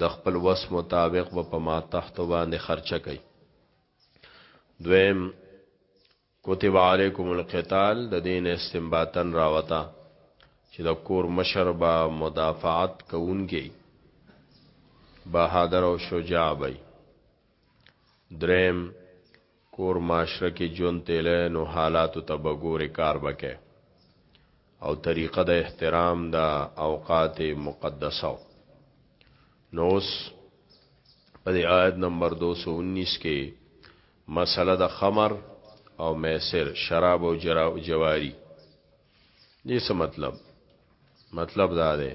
د خپل وس مطابق به په ماتحتو باندې خرچه کوي دویم کتب علیکم القتال د دین استنباطن راوتا چې د کور مشر با مدافعت کوونکی بهادر او شجاع وي دریم کور معاشره کې ژوند تېلی نو حالاتو ته به ګورې کار به کې او طریقه د احترام د اوقات مقدسه نو اوس په دې آیت نمبر 219 کې مسله د خمر او میسر شراب او جواری دې څه مطلب مطلب دا دی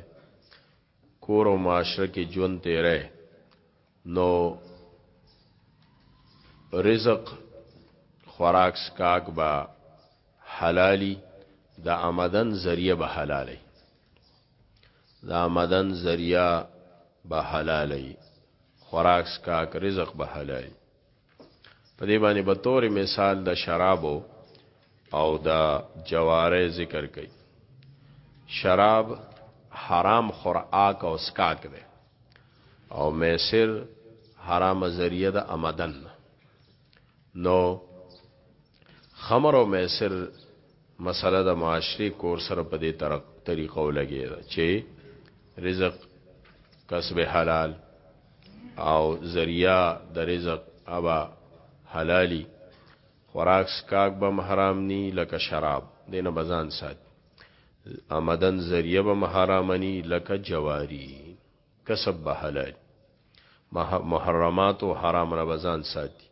کور او معاشره کې ژوند تیرې نو رزق خوراک سکاک با حلالی د آمدن ذریعہ به حلالی د آمدن ذریعہ به حلالی خوراک سکاک رزق به حلالی په دې باندې به تور مثال د شرابو او د جواره ذکر کوي شراب حرام خوراک او سکاک ده او میسر حرام ذریعہ د آمدن نو خمر او میسر مسله د معاشري کور سره په دې طریقه ولګي چې رزق کسب حلال او ذریعہ د رزق ابا حلالي خوراک سکاک بم حرام ني لکه شراب دینه بزان سات آمدن ذریعہ بم حرام ني لکه جواری کسب به حلال محرمات او حرام نه بزان ساتي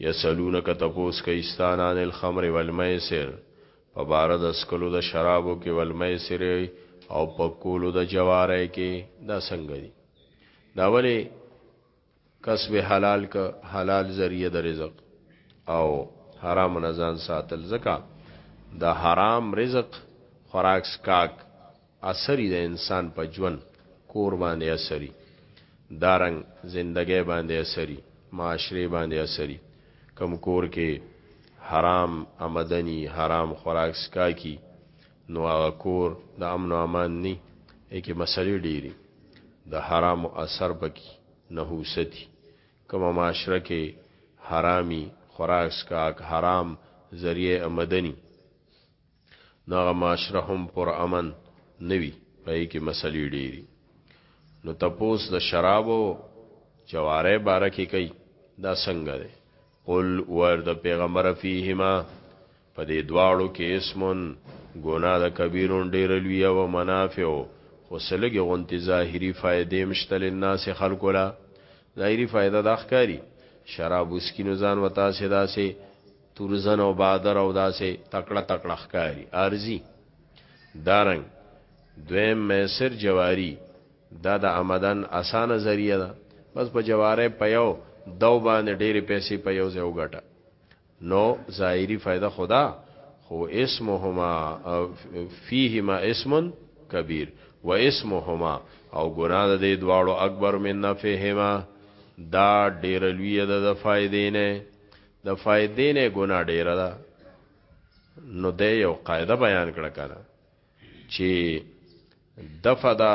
یسلونک تپوس کوي ستان عن الخمر والمیسر په بار د سکلو د شرابو کې والمیسر او په کولو د جواره کې دا څنګه دي دا ولی کسب حلال که حلال ذریعه د رزق او حرام نه ځان ساتل زکه د حرام رزق خوراک سکاک اثری د انسان په ژوند کور باندې اثری دارنګ زندګۍ باندې اثری معاشره باندې اثری کم کور کې حرام آمدنی حرام خوراک سکاکی نو هغه کور د امن او امان نی اکی مسلې ډیری د حرامو اثر پکې نحوستي، کومه معاشره کې حرامي خوراک څښاک حرام ذریعه امدني نو هغه معاشره هم پر امن نه وي، په هغې کې مسلې ډېرې نو تپوس د شرابو جوارۍ باره کې کوي دا څنګه دی؟ قل ووایه د پیغمبره فیهما په دې دواړو کې اسم، ګناه د کبیر ډېره لویه وه، منافع، خو څه لږې غونتې ظاهري فایدې هم شته للناس خلکو له. ظاهري فایده دا ښکاري، شراب وڅکي نو ځان و تاسې داسې تورزن او بادر او داسې تکړه تکړه ښکاري، عارضي. دا رنګ دویم میسر جواري، دا د عمداً اسانه ذریعه ده، بس په جوارۍ په یو دو باندې ډېرې پیسې په یو ځای وګټه. نو ظاهري فائده خو ده خو اسمهما فيهما اسم کبير و اسمهما او ګناه د دې دواړو اکبر من نفعهما دا ډېر لوی ده د فائدې نه د فائدې نه ګناه ډېر ده نو د یو قاعده بیان کړه کنه چې دفدا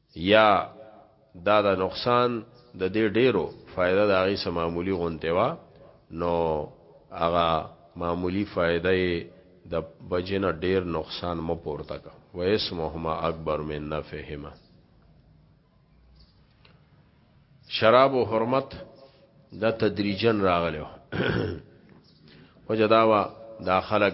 یا دا د نقصان د دې ډیرو فائده د هغه سم معمولی غونته وا نو هغه معمولی فائده د بجنه ډیر نقصان مو پورته کا و اسمهما اکبر من نفهما شراب او حرمت دا تدریجن راغلو وجداوا دا خلق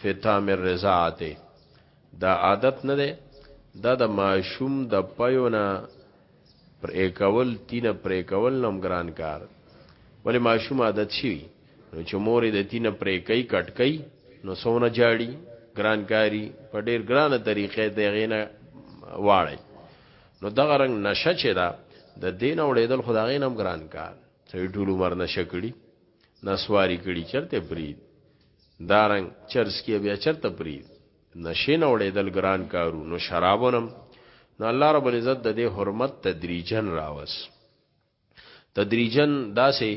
فی طعم الرضاعه دا عادت نه ده دا د ماشوم د پيونه پر اکول تینه پر اکول نوم ګران کار ولی ماشوم عادت شي نو چې مور د تینه پر کوي کټ کوي نو سونه جاړي ګران کاری په ډیر ګرانه طریقې د غینه واړی نو دغه رنگ نشه چې دا د دین اوړېدل خدای نم ګران کار سړي ټول عمر نشه کړي نسواری کړي چرته پرید دا رنګ چرس کیه بیا چرته پریز نشې نه وړېدل ګران کارو نو شرابونم نو الله رب العزت د دې حرمت تدریجن راوس تدریجن داسې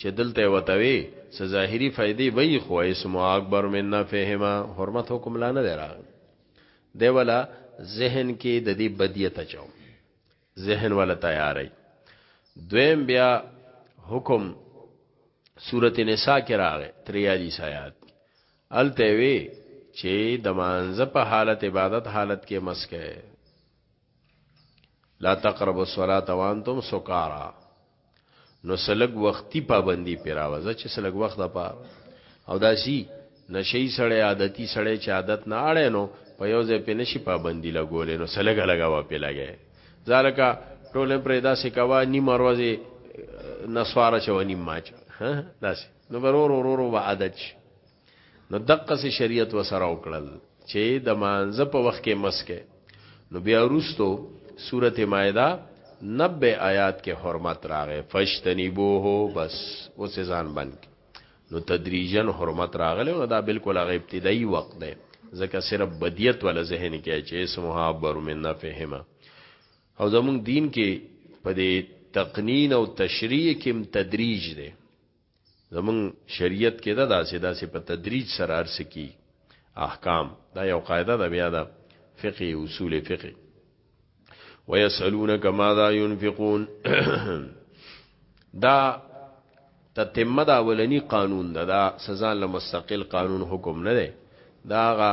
چې دلته وتوي س ظاهري فائدې وي خو اسم اکبر من نفهما حرمت حکم لا نه دراغ دی ولا ذهن کې د دې بدیت چوم ذهن ولا تیاری دویم بیا حکم سورت نساء کې راغې تریادی سایات الته وی چې د مانزه په حالت عبادت حالت کې مسکه لا تقربوا الصلاه وانتم سکارا نو سلګ وختي پابندي پی راوځه چې سلګ وخت په او داسي نشي سړی عادتي سړی چې عادت نه اړه نو په یو ځای په نشي پابندي لګولې نو سلګ لګاوه په لګې ځالکه ټوله پرې داسې کوا نیم روزه نسواره چو نیم ماچ داسې نو ورور ورور و عادت شي نو دقه سي شریعت وسره وکړل چې د مانزه په وخت کې مسکه نو بیا وروستو سورته مائده 90 آیات کې حرمت راغې فشتنیبوه بس اوس ځان بند نو تدریجن حرمت راغله نو دا بالکل هغه ابتدایي وخت دی ځکه صرف بدیت ولا ذهن کې چې اسمها بر من نفهمه او زموږ دین کې په دې تقنین او تشریع کې تدریج دی زمون شریعت کې دا داسې داسې په تدریج سره ارس کی احکام دا یو قاعده ده بیا ده فقه اصول فقه ويسالونك ماذا ينفقون دا تتمه دا اولنی قانون ده دا سزا له مستقل قانون حکم نه ده دا غا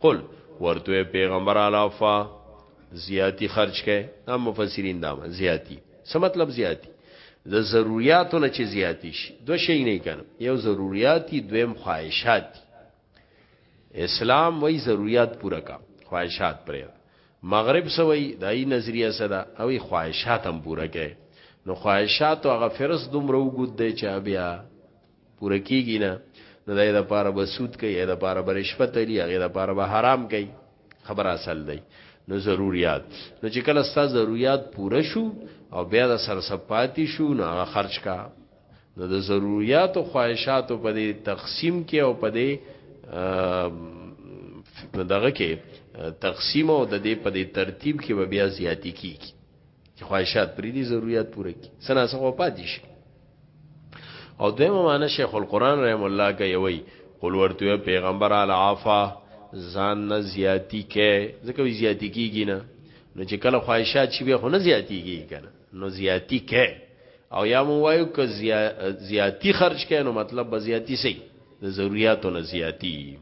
قل ورته وی پیغمبر الافا زیاتی خرج کئ دا مفسرین دا زیاتی څه مطلب زیاتی د ضرورتو نه چې زیاتی شي دو شی نه کنه یو ضرورتي دویم خواهشات اسلام وای ضرورت پورا کا خواهشات پرې مغرب سوی دای نظریه صدا او خواهشات هم پورا کئ نو خواهشات او غفرس دومره وګد دی چې بیا پوره کیږي نه نو دای د پاره به سود کوي د پاره به رشوت لري هغه د پاره به حرام کوي خبر اصل دی نو ضرورت نو چې کله ستا ضرورت پوره شو او بیا د سرسپاتی شو نو هغه خرج کا نو د ضرورت او خواهشات په دې تقسیم کې او په دې دغه کې تقسیم او د دې په دې ترتیب کې به بیا زیاتی کیږي خواهشات پرې دي ضرورت پوره کی سنا سره پاتې شي او دویمه معنی شیخ القران رحم الله کوي قل ورته پیغمبر العافا ځان نه زیاتی کې ځکه وی زیاتی کیږي نه نو چې کله خواهشات شي به خو نه زیاتی کیږي کنه نو زیاتی کې او یا مو وایو ک زیاتی خرج کې نو مطلب به زیاتی سي د ضرورتو نه زیاتی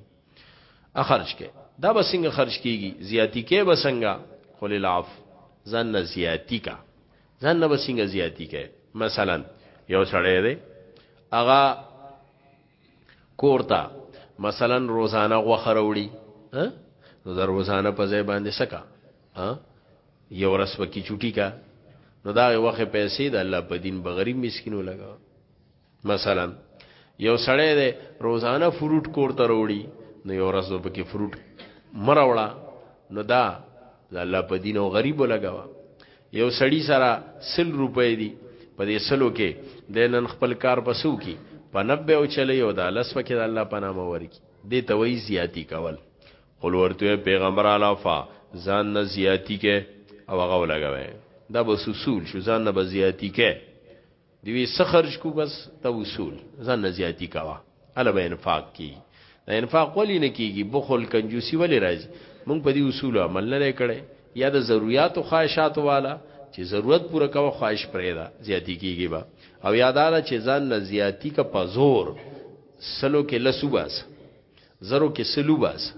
ا خرج کې دا به څنګه خرج کیږي زیاتی کې به څنګه خل العاف ځان نه زیاتی کا ځان نه به څنګه زیاتی کوي مثلا یو سړی دی هغه کورته مثلا روزانه غوخه راوړي نو د روزانه په ځای باندې سکا یو ورځ پکې چوټي کا نو دا وخت پیسې د الله په دین بغریب مسکینو لګا مثلا یو سړی دی روزانه فروټ کور ته وروړي نو یو ورځ به کې فروټ مروړه نو دا د الله په دین او غریب لګوا یو سړی سره 100 روپۍ دی په دې سلو کې د نن خپل کار پسو کی په 90 او چلی او د لس پکې د الله په نام ورکی دې توي زیاتی کول قل ورته پیغمبر الافا ځان نه زیاتی کې او هغه لګوي دا به سوسول شو ځان نه به زیاتی کې دوی څه خرج کو بس دا اصول ځان نه زیاتی کوا اله به انفاق کی دا انفاق ولی نه کیږي بخل کنجوسی ولی راځي مونږ په دې اصول عمل نه کړي یا د ضرورت او خواهشات والا چې ضرورت پوره کوا خواهش پرې دا زیاتی کیږي با او یاداله چې ځان نه زیاتی کا پزور سلو کې لسو باس زرو کې سلو باس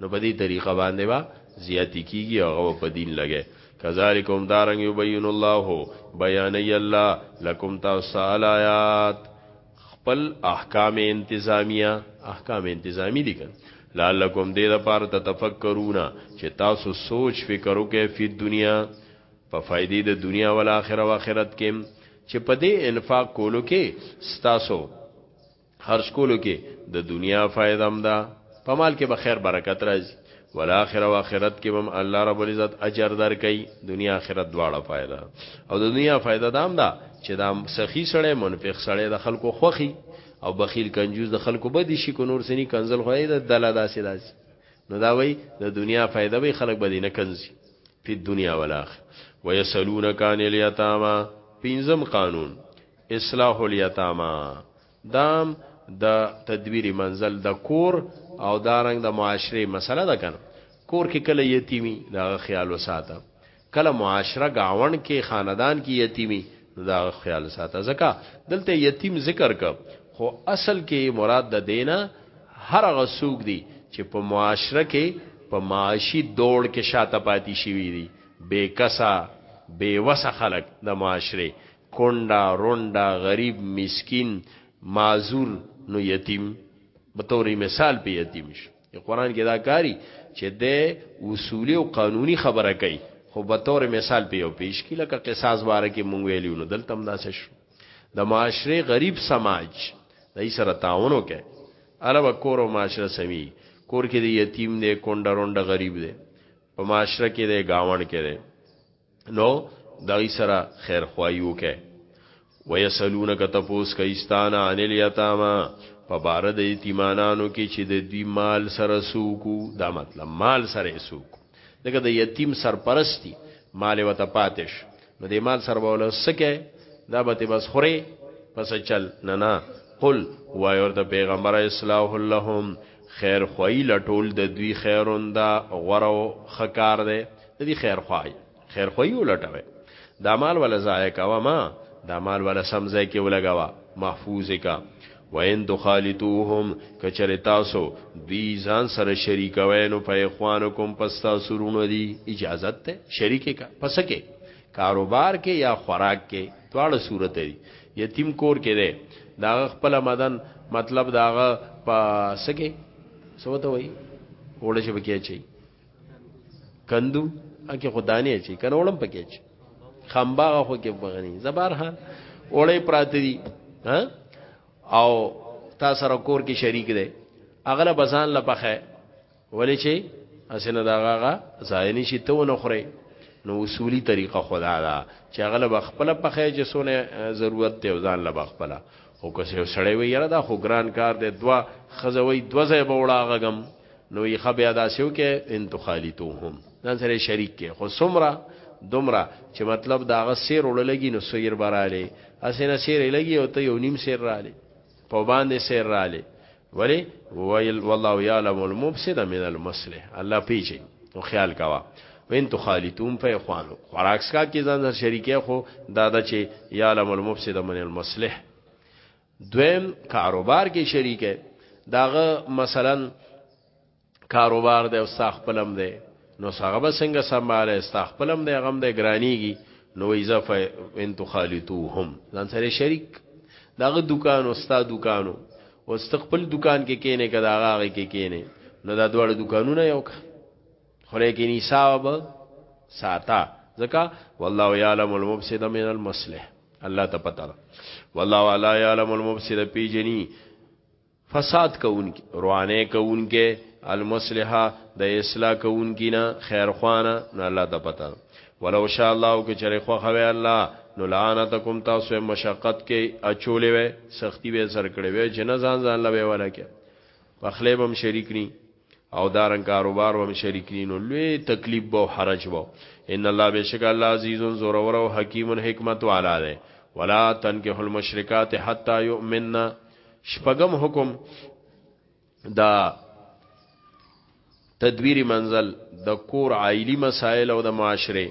نو په دې طریقه باندې با زیاتی کیږي او هغه په دین لګي کذالک هم دارنګ یبین الله بیان الله لکم تاسو آیات خپل احکام انتظامیه احکام انتظامی دي کړه لعلکم دې د پاره ته تفکرون چې تاسو سوچ فکر وکړئ په دنیا په فائدې د دنیا او آخرت او آخرت کې چې په دې انفاق کولو کې ستاسو خرج کولو کې د دنیا فائدہ هم ده په مال کې به خیر برکت راځي ولآخر او آخرت کې هم الله رب العزت اجر درکړي دنیا آخرت دواړه فائدہ او د دنیا فائدہ دام ده چې دا سخی سړی منفق سړی د خلکو خوخي او بخیل کنجوز د خلکو بدی شي کو نور سني کنزل خو د دلا داسې داسې نو دا وای د دنیا فائدہ به خلک بدی نه کنزي په دنیا ولاخ ويسلونک عن الیتاما پنځم قانون اصلاح الیتاما دام د دا تدبیر منزل د دا کور او دارنګ د دا معاشره مسله ده کنه کور کې کله یتیمی دا خیال وساته کله معاشره گاون کې خاندان کې یتیمی دا خیال ساته زکه دلته یتیم ذکر ک خو اصل کې مراد د دینه هر غسوک دی چې په معاشره کې په معاشي دوړ کې شاته پاتې شي وي بے کسا بے وسه خلق د معاشره کونډه رونډه غریب مسکین معذور نو یتیم په تورې مثال په یتیم شو قرآن کې دا کاری چې د اصولي او قانوني خبره کوي خو به تور مثال په یو پیش کې لکه قصاص باره کې مونږ ویلیو نو دلته هم داسې شو د معاشره غریب سماج دای سره تعاون وکړي علاوه کور او معاشره سمي کور کې د یتیم دی کونډه رونډه غریب دی په معاشره کې دی گاون کې دی نو دغی سره خیر خواهی وکه ویسلونک تپوس کایستانه عن الیتاما په بار د یتیمانانو کې چې د دوی مال سره سوکو دا مطلب مال سره سوکو دغه د یتیم سرپرستی مال وته پاتش نو د مال سره بوله سکه دا به ته بس خوري پس چل نه نه قل وای ورته پیغمبر اصلاح لهم خیر خوئی لټول د دوی خیرون دا غره خکار ده د دې خیر خوای خیر خوای ولټوي دا مال ولا ضایع کوا ما دا مال ولا سم ځای کې ولګوا محفوظ کا وین تخالطوهم کچره تاسو دوی ځان سره شریکوي نو په اخوانکم پستا سرونو دی اجازه ته شریک کا پسکه کاروبار کې یا خوراک کې دواړه صورت دي یتیم کور کې دی دا خپل مدن مطلب داغه په سکه سوته وي وړه شبکه چي کندو اکه خدانه چی کنه وړم پکې چی خمباغ خو کې بغنی زبر حال وړې پراته دي ها او تا سره کور کې شریک دی اغله بزان لپخه ولې چی اسنه داغه ځای نشي ته ونه خوري نو اصولی طریقه خدا دا چې هغه له خپل په خې چې سونه ضرورت ته ځان له خپل او که سړی وي یره دا خو ګران کار دی دوا خزوي دوزه بوړاغه غم نو یې خبیا داسې وکې ان تخالطوهم ځان سره شریک کې خو سمره دومره چې مطلب دا غ سیر وړلګي نو سیر براله اسنه سیر لګي او ته یو نیم سیر رااله په باندې سیر رااله ولی ویل والله یعلم المفسد من المصلح الله پیچي نو خیال کوا وین تو خالتون په اخوانو خوراک سکا کې ځان سره شریکه خو دا د چې یعلم المفسد من المصلح دویم کاروبار کې شریک دی داغه مثلا کاروبار دی او ستا خپلم دی نو هغه به څنګه سماله ستا خپلم دی غم دی ګرانیږي نو ایزف ان تخالطوهم ځان سره شریک داغه دکان او ستا دکانو او استقبل دکان کې کینه کدا هغه کې کینه نو دا دوړ دکانونه یو خو لیکن حساب ساته ځکه والله یعلم المفسد من المصلح الله ته پتا ده والله والا یعلم المفسد پی جنی فساد کوونکی روانه کوونکی المصلحه د اصلاح کوونکی نه خیر خوانه نه الله ته پتا ده ولو شاء الله که چره خو خوي الله نو لعنتکم تاسو مشقت کې اچولې وې سختی به سر کړې وې جن ځان ځان لوي ولا کې په خلیبم شریک ني او دارن کاروبار هم شریک نینو لوی تکلیف بو حرج بو ان الله بشک الله عزیز زور ور او حکیم حکمت والا ده ولا تنکه المشرکات حتا یؤمننا شپغم حکم دا تدبیری منزل د کور عائلی مسائل او د معاشره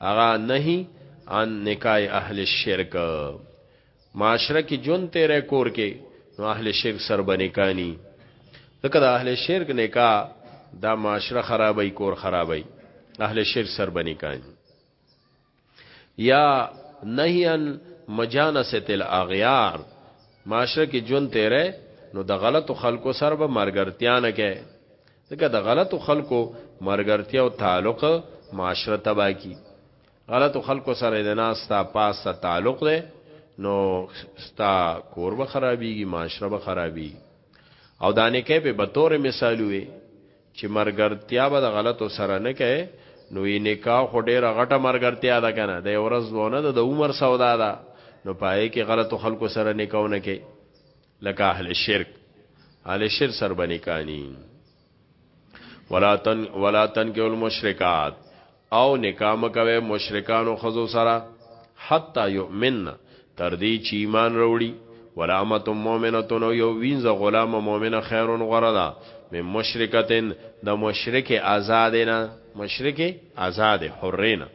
اغا نهی عن نکای اهل الشرک معاشره کې جون تیرې کور کې نو اهل شرک سر بنکانی ځکه د اهل شرک نکاح دا معاشره خرابې کور خرابې اهل شرک سر بنکانی یا نهیان مجانست الاغیار معاشره کې جون تیرې نو د غلط خلکو سره به مرګرتیا نه کې ځکه د غلط خلکو مرګرتیا او تعلق معاشره تباہ کی غلطو خلکو سره د ناس تا پاس تا تعلق ده نو ستا کور به خرابېږي معاشره به خرابېږي او دانه کې به بطور مثال وي چې مرګرتیا به د غلطو سره نه کوي نو یې نکاح خو ډېره غټه مرګرتیا ده کنه د ورځ ونه ده د عمر سودا ده نو پای کې غلطو خلکو سره نکاح نه کوي لکه اهل شرک اهل شرک سر باندې کانی ولا تن ولا تن کې المشرکات او نکاح مکوي مشرکانو خزو سره حتا یؤمن تر دې چې ایمان وروړي ولامت مؤمنه نو یو وینځه غلامه مؤمنه خیرون غره ده من مشرکتن د مشرک آزاد نه مشرک آزاد حرینه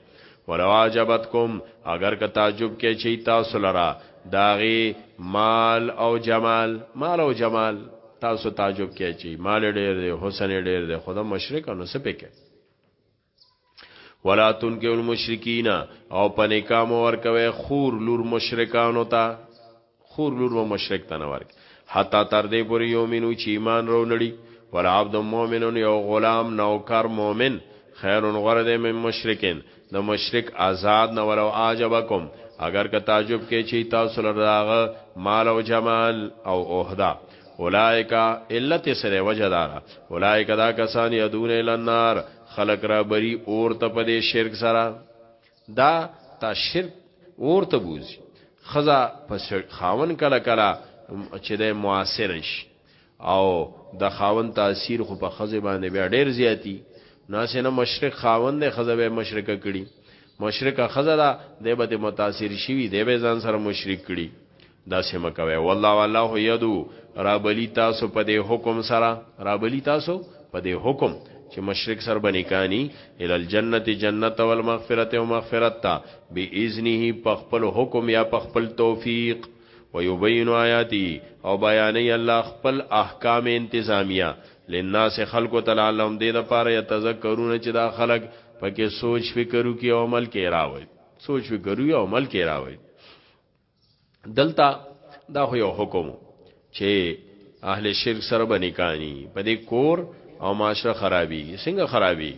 ولو اعجبتکم اگر که تعجب کې چي تاسو لرا داغي مال او جمال مال او جمال تاسو تعجب کې چي مال ډېر دی حسن ډېر دی خدا مشرک نو سپکه ولا تنکه المشرکین او پنیکام ورکوي خور لور مشرکانو ته خور لور و مشرک ته نه ورکي حتی تر دې پورې یومینو چې ایمان راولړي والعبد مؤمن یو غلام نوکر مؤمن خیر غره دی من مشرکین د مشرک آزاد نه ولو عجبکم اگر که تعجب کې چې تاسو لراغه مال او جمال او عہده اولائکا علت سره وجدارا اولائکا دا کسان یدون النار خلق را بری اور ته پدې شرک سره دا تا شرک اور ته بوزي خزا پس خاون کله کله چې د معاصر شي او د خاون تاثیر خو په خزه باندې بیا ډیر زیاتی ناسه نه مشرق خاون د خزه به مشرقه کړي مشرقه خزه دا د به متاثر شي دی به ځان سره مشرک کړي دا سم کوي والله والله يدو رابلی تاسو په دې حکم سره رابلی تاسو په دې حکم چې مشرک سر بنکانی ال الجنت جنت والمغفرت او مغفرت تا باذنه په خپل حکم یا په خپل توفیق ويبين آیاتی او بیانې الله خپل احکام انتظامیه لناس خلق تعالی دې د پاره یتذکرون چې دا خلق پکې سوچ فکر کوي او عمل کوي راوي سوچ فکر کوي او عمل کوي راوي دلته دا خو یو حکم چې اهل شرک سره بنی کانی په دې کور او معاشره خرابي څنګه خرابي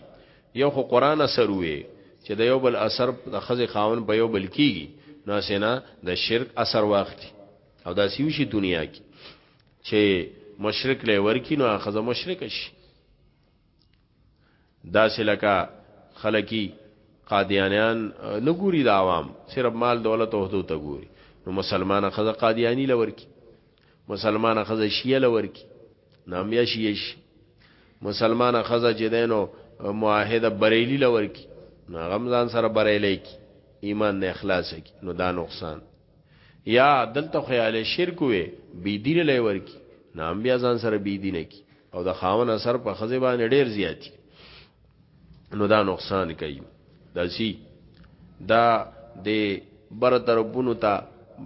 یو خو قران اثر وې چې د یو بل اثر د خزه خاون په یو بل کیږي نو سینا د شرک اثر واخلي او دا سیو شي دنیا کې چې مشرک لې ورکی نو خزه مشرک شي داسې لکه خلکی قادیانیان نه ګوري د عوام صرف مال دولت او حدود ته ګوري نو مسلمانه خزه قادیانی لور کی مسلمانه خزه شیعه لور کی نام بیا شیعه شي مسلمانه خزه چې دینو معاهده بریلی لور کی نو غمزان سره بریلی کی ایمان نه اخلاص کی نو دا نقصان یا دلته خیال شرک وې بی دین لې ورکی نام بیا ځان سره بی دین کی او د خاون اثر په خزه باندې ډیر زیاتی نو دا نقصان کوي دا سی دا د بر طرفونو ته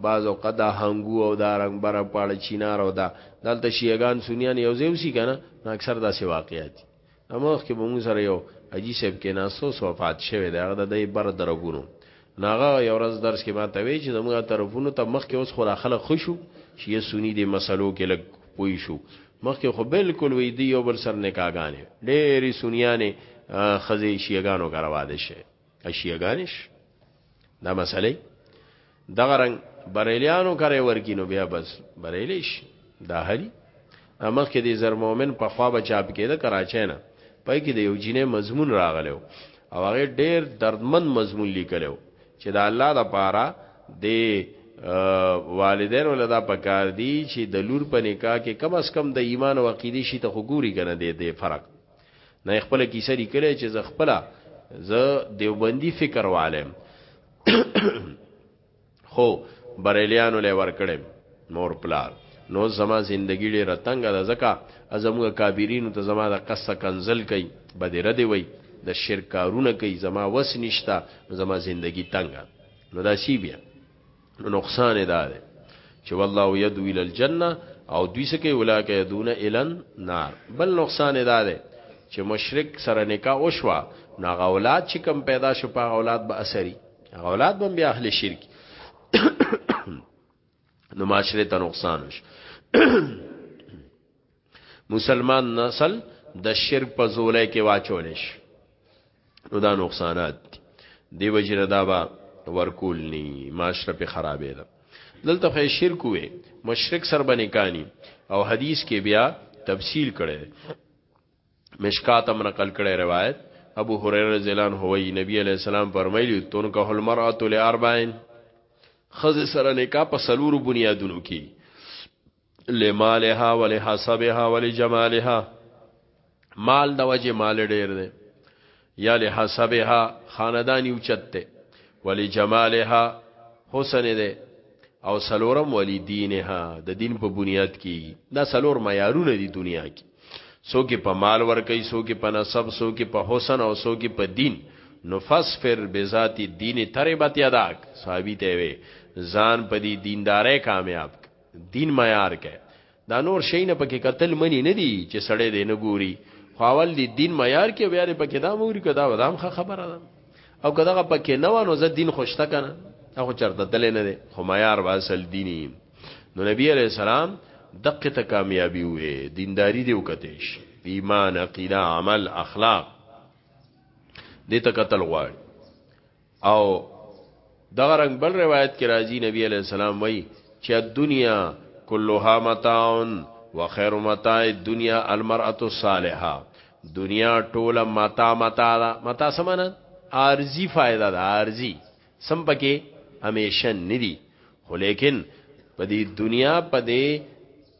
بعض اوقات دا هنګو او دا رنگ بره پاړه چینار او دا دلته شیعگان سنیان یو ځای وسی کنه اکثر دا سی واقعیت دا مخ کې به مونږ سره یو حاجی صاحب کې ناسو وفات شوی دا د دې بر درګونو ناغه یو ورځ درس کې ما ته وی چې زموږه طرفونو ته مخ کې اوس خورا خلک خوشو شیعه سنی دې مسلو کې لګ پوي شو مخکې خو بالکل وی دی یو بل سر نکاګانې ډېری سنیانې خزې شیګانو کروا دي شي اشیاګانش دا مسئله دغه رنگ بریلیانو کرے ورکی نو بیا بس بریلیش دا هری امخ کې د زر مومن په خوا بچاپ کې د کراچۍ نه پای کې د یو جینې مضمون راغلو او هغه ډیر دردمن مضمون لیکلو چې د الله د پاره د والدین ولدا پکار دی چې د لور په نکاح کې کم از کم د ایمان او عقیده شي ته خګوري کنه دی د فرق نه خپل کیسه لیکلې چې زه خپل زه دیوبندی فکر والم خو بریلیانو لې ور کړم مور پلار نو زما زندگی ډیره تنګ ده ځکه ازموږه کابرینو ته زما د قصه کنزل کوي بدره دی وای د شرک کارونه کوي زما وس نشتا زما زندگی تنګ نو دا سی بیا نو نقصان دا دی چې والله يدعو الى الجنه او دوی سکه ولاکه يدون الى النار بل نقصان دا دی چې مشرک سره نکاح وشوا نو هغه اولاد چې کم پیدا شو په اولاد به اثري هغه اولاد به بیا اهل شرک نو معاشره ته نقصان وش مسلمان نسل د شرک په زولای کې واچول شي نو دا نقصانات دي دی وجنه دا با ورکول ني معاشره په خرابې ده دلته خې شرک وې مشرک سر باندې کانی او حدیث کې بیا تفصیل کړي مشکات امر نقل کړي روایت ابو هريره رضی الله عنه وی نبی علیہ السلام فرمایلی تنکه المرأه لاربعین خذ سره نکاح په سلور بنیادونو کې لمالها ولحسبها ولجمالها مال د وجه مال ډیر دی یا لحسبها خاندان یو چته ولجمالها حسن دی او سلورم ولی دینها د دین په بنیاد کې دا سلور معیارونه دي دنیا کې سو کې په مال ور کوي سو کې په نسب سو کې په حسن او سو کې په دین نو فسفر بذات دین تربت یداک صحابي ته وي ځان په دې دیندارې کامیاب دین معیار کې دا نور شي نه پکې قتل منی نه دي چې سړی دې نه ګوري خواول دي دین معیار کې بیا دې پکې دا موري کدا ودام خه خبره ده او کداغه پکې نه وانو زه دین خوشته کنه هغه چرته دل نه دي خو معیار واسل دینی نو نبی عليه السلام دقه ته کامیابی وې دینداری دی وکتیش ایمان عقیده عمل اخلاق دې ته قتل غواړي او دغه رنگ بل روایت کې راځي نبی علی السلام وای چې دنیا کلها متاع وخير متاع الدنيا المرأه الصالحه دنیا ټوله متاع متاع دا متاع سمنه ارزي فائدہ دا ارزي سم پکې همیشه ندي خو لیکن په دې دنیا په دې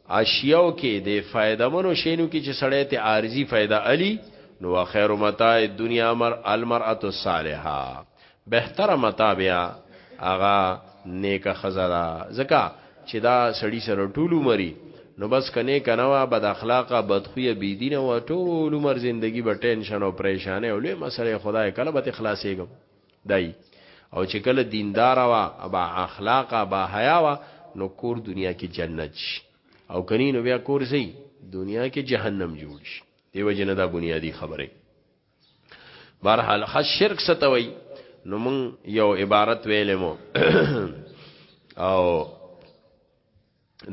اشیاو کې دې فایده منو شینو کې چې سړی ته عارضی فایده الی نو وخیر متاع دنیا مر المرأت الصالحه بهتره متاع بیا اغا نیکه خزرا زکا چې دا سړی سره ټولو مری نو بس کنه کنوا بد اخلاقه بدخویه بی دینه و ټول عمر زندگی به ټینشن او پریشانه او لوی مسله خدای کله به خلاصېږم دی او چې کله دیندار وا با اخلاق با حیا وا نو کور دنیا کې جنت شي او کني نو بیا کور سي دنیا کې جهنم جوړ شي دیو جن دا بنیادی خبره بهرحال خاص شرک ستوي نو مون یو عبارت ویلې مو او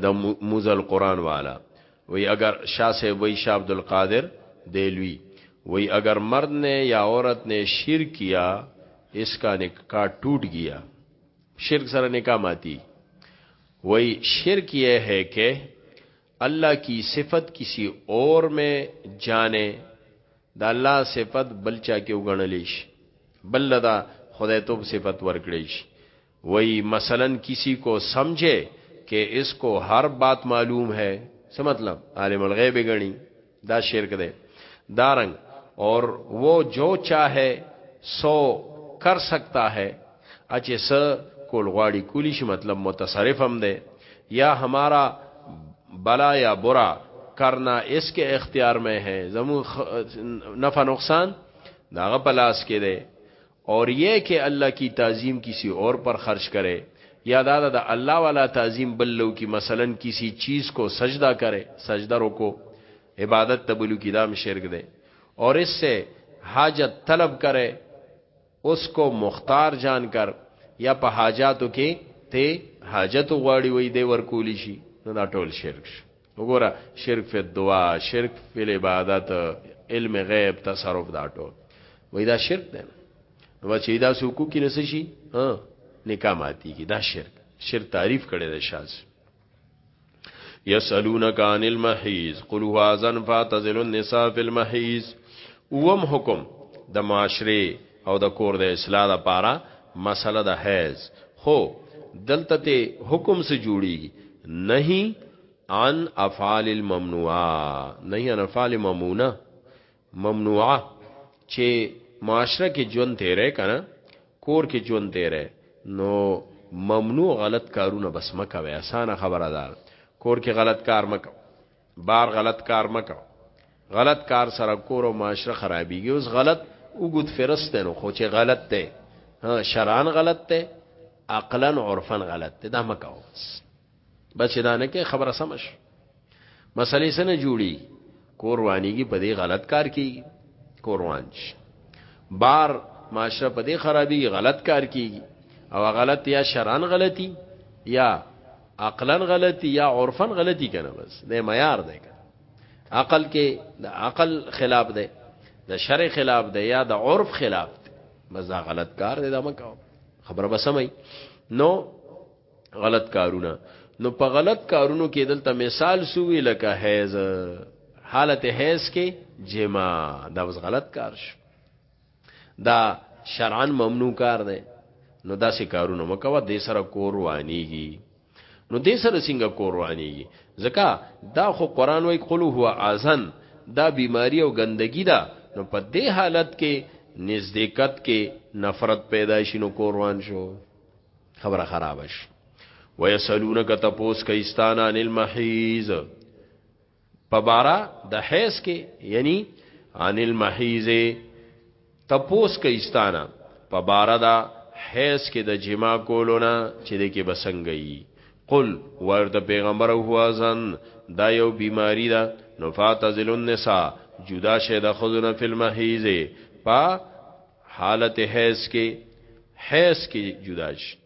د موزه القرآن والا وی اګر شاه صاحب وی شاه عبدالقادر دهلوی وی اګر مرد نه یا عورت نه شرک کیا اس کا نکاح ټوټ ګیا شرک سره نکاح ماتی وی شرک یې ہے کہ الله کی صفت کسی اور میں جانے د الله صفت بل چا کې وګڼل شي بل دا خدای توب صفت ورکړي شي وای مثلا کسی کو سمجھے کہ اس کو ہر بات معلوم ہے سم مطلب عالم الغیب گنی دا شرک دے دارنگ اور وہ جو چاہے سو کر سکتا ہے اچھے س کولغواڑی کولیش مطلب متصرف ہم دے یا ہمارا بلا یا برا کرنا اس کے اختیار میں ہے زمو خ... نفع نقصان داغه پلاس کې دی اور یه که الله کی تعظیم کسی اور پر خرچ کره یا دا د الله والا تعظیم بل لو کی مثلا کسی چیز کو سجده کره سجده رکو عبادت ته بلو کی دا هم شرک ده اور اس سے حاجت طلب کره اس کو مختار جان کر یا په حاجاتو کې ته حاجت غواړي وي دی ورکولی شي نو دا ټول شرک شو وګوره شرک فی الدعاء شرک فی العبادت علم غیب تصرف دا ټول وای دا شرک دی نو چې دا سوکو کې نس شي ها نکاح ماتي کې دا شرک شرک تعریف کړي د شاز یسالونک عن المحیز قل هو اذن فاتزل النساء فی المحیز اوم حکم د معاشره او د کور د اصلاح لپاره مسله د حیض خو دلته ته حکم سره جوړیږي نهي عن افعال الممنوعه نهي عن افعال ممنوعه ممنوعه چې معاشره کې ژوند تیرې کنه کور کې ژوند تیرې نو ممنوع غلط کارونه بس مکوي اسانه خبره ده کور کې غلط کار مکو بار غلط کار مکو غلط کار سره کور او معاشره خرابيږي اوس غلط وګد فرست نو خو چې غلط ته ها شرعن غلط ته عقلا عرفا غلط ته دا مکو بس بچ دا نه کې خبره سمش مسلې سره جوړي کوروانيږي په دې غلط کار کې کوروانج بار معاشره په دې خرابيږي غلط کار کې او غلط یا شرعن غلطي یا عقلا غلطی یا عرفا غلطی کنه بس د معیار دی عقل کې د عقل خلاف دی د شرع خلاف دی یا د عرف خلاف دی بس دا غلط کار دی دا مکو خبره به سمای نو غلط کارونه نو په غلط کارونو کې دلته مثال سوی لکه حیز حالت حیز کې جما دا وس غلط کار شو دا شرعا ممنوع کار دی نو داسې کارونه مکوه دې سره کور وانیږي نو دې سره څنګه کور وانیږي ځکه دا خو قران وای قل هو اذن دا بیماری او ګندګی ده نو په دې حالت کې نزدېکت کې نفرت پیدا شي نو کور وان شو خبره خراب شي ويسلونک تپوس کیستانا نل محیز په بارا د حیث کې یعنی عن المحیز تپوس کې استانه په بارا د حیث کې د جما کولونه چې د کې بسنګي قل ورته پیغمبر هو ازن دا یو بیماری ده نو فاتزل النساء جدا شه د خزونه فی المحیز په حالت حیث کې حیث کې جدا شه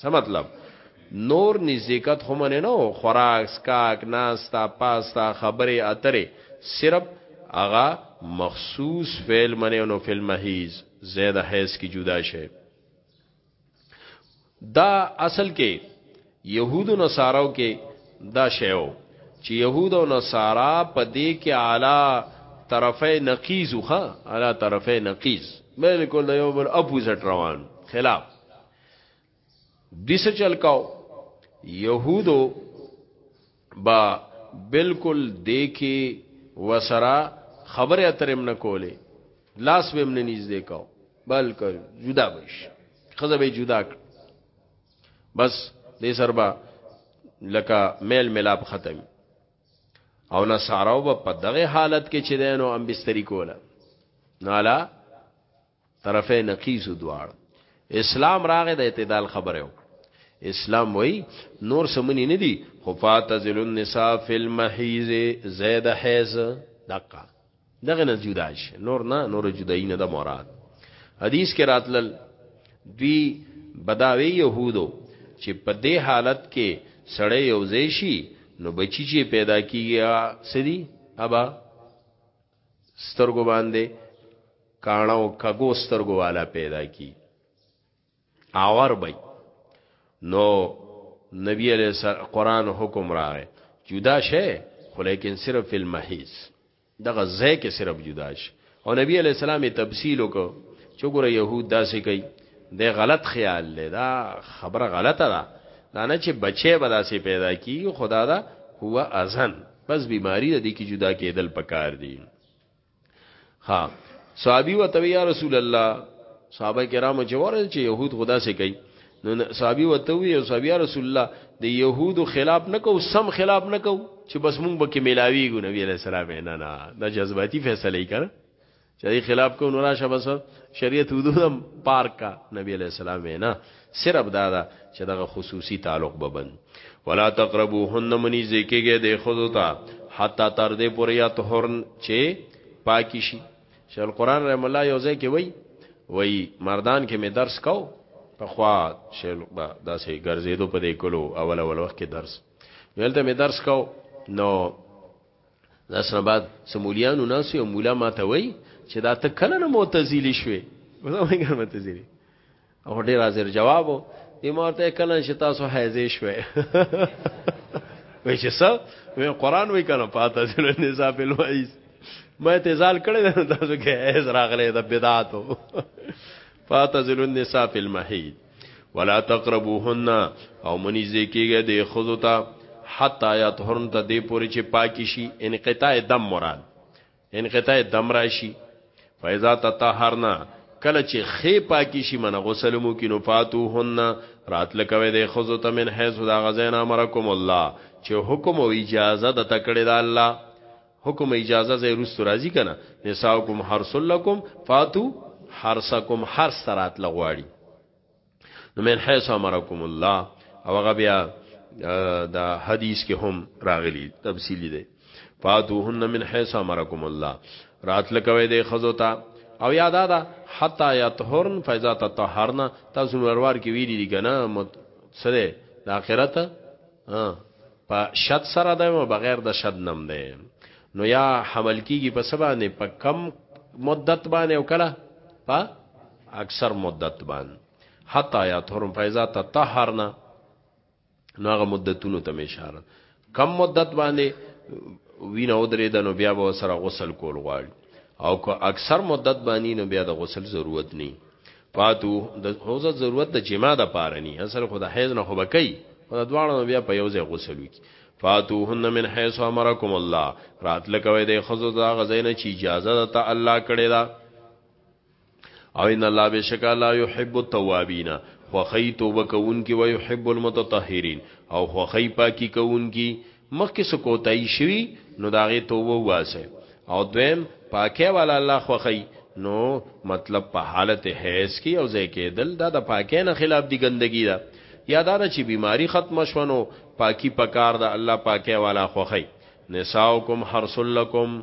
څه مطلب نور نزدېکت خو منې نه و خوراک سکاک ناستا پاستا خبرې اترې صرف هغه مخصوص فعل منې نو فعل محیز زید حیث کی جدا شي دا اصل کې يهود او نصاراو کې دا شیو چې يهود او نصارا په دې کې اعلی طرفه نقیز وخه اعلی طرفه نقیز بالکل یو بل اپوزټ روان خلاف دیسه چل کاو یهودو با بالکل دیکی وسرا خبره اترم نه کوله لاس به من نږدې کاو بلکې جدا بش خزه به جدا کړ بس دې سربا لکه میل ملاب ختم او نه ساراو په دغه حالت کې چې دینو ام بستری کوله نالا طرفه نقیز دواړه اسلام راغې د اعتدال خبره وکړه اسلام وای نور سمنی نه دی خو فاتزل النساء فی المحیز زید حیز دقه دغه نه جدا شي نور نه نور جدای نه د مراد حدیث کې راتلل دوی بداوی يهودو چې په دې حالت کې سړی یو ځای شي نو بچی چې پیدا کیږي سړي ابا سترګو باندې کاڼه او کګو سترګو والا پیدا کی اور بای نو نبی علیہ السلام قران حکم راغې جدا شې خو لیکن صرف فی المحیز دغه ځای کې صرف جدا شي او نبی علیہ السلام تفصیل وکړو چې ګوره يهود داسې کوي د غلط خیال لې دا خبره غلطه ده دا نه چې بچي به داسې پیدا کی خدا دا هو اذن بس بیماری ده دی کی جدا کېدل پکار دی ها صحابي وتوی یا رسول الله صحابه کرامو چې ورل چې يهود خدا سي کوي نو صحابي وتوی او صحابي رسول الله د يهودو خلاف نه کو سم خلاف نه کو چې بس مونږ به کې ملاوي ګو نبی عليه السلام نه نه دا جذباتي فیصله یې کړ چری خلاف کو نو راشه بس شریعت حدودم پارک کا نبی علیہ السلام وینا صرف دا دا چې دغه خصوصي تعلق به بند ولا تقربوهن منی زکیږي د خود تا حتا تر دې پورې یا طهرن چې پاکی شي چې القرآن رحم الله یو ځای کې وای وای مردان کې می درس کو په خوا شیل با داسې ګرځېدو په دې کلو اول اول وخت کې درس ویلته می درس کو نو دا سره بعد سمولیانو ناس یو مولا ماته وای چې دا ته کله نه معتزلی شوې وزه مې ګر معتزلی او ډیر حاضر جوابو دی مورته کله چې تاسو حیزې شوې وای چې څه وې قران وای کنه پاته چې نساء په لوایس ما اعتزال کړی دا تاسو کې ایز راغله د بدعاتو فاتزل النساء فی المحید ولا تقربوهن او منی زیکیږي د خزو ته حتا یطهرن ته دې پوری چې پاکی شي انقطاع دم مراد انقطاع دم راشي فایزا تطهرنا کله چې خې پاکی شي من غسل مو کې نفاتوهن راتل کوي د خزو ته من حيث دا غزين امرکم الله چې حکم او اجازه د تکړه د الله حکم اجازه زې رستو راضی کنه نساؤکم حرس لکم فاتو حرسکم حرس ترات لغواړي نو من حيث امرکم الله او هغه بیا دا حدیث کې هم راغلی تفصیلی دی فاتوهن من حيث امرکم الله رات لکوي دی خزو ته او یاد ادا حتا یطهرن فیزا تطهرنا تاسو نوروار کې ویری دي کنه سره د اخرت ها په شد سره ده او بغیر د شد نم ده نو یا حمل کیږي په سبا نه په کم مدت باندې او کله په اکثر مدت باندې حتا یا تورم فیضا تطهرنا نو هغه مدتونو ته اشاره کم مدت باندې وینه ودرې د نو بیا به سره غسل کول غواړي او که اکثر مدت باندې نو بیا د غسل ضرورت نه فاتو د حوزه ضرورت د جما د پاره ني اصل خو د حیض نه خو بکای خو د دواړو نو بیا په یو ځای غسل وکي فاتوهن من حيث امركم الله راتل کوي د خزو دا غزين چې اجازه ده ته الله کړی دا او ان الله بشک الله يحب التوابين خوخی توبه کوونکی و يحب المتطهرين او خوخی پاکي کوونکی مخکې څه کوتاهي شوي نو د هغې توبه وباسئ او دویم پاکۍ والا الله خوښوي نو مطلب په حالت حیض کې یو ځای کېدل دا د پاکۍ نه خلاف دي ګندګي ده یا دا ده چې بیماري ختمه شوه نو پاکي پکار ده الله پاکۍ والا خوښوي نساؤکم حرث لکم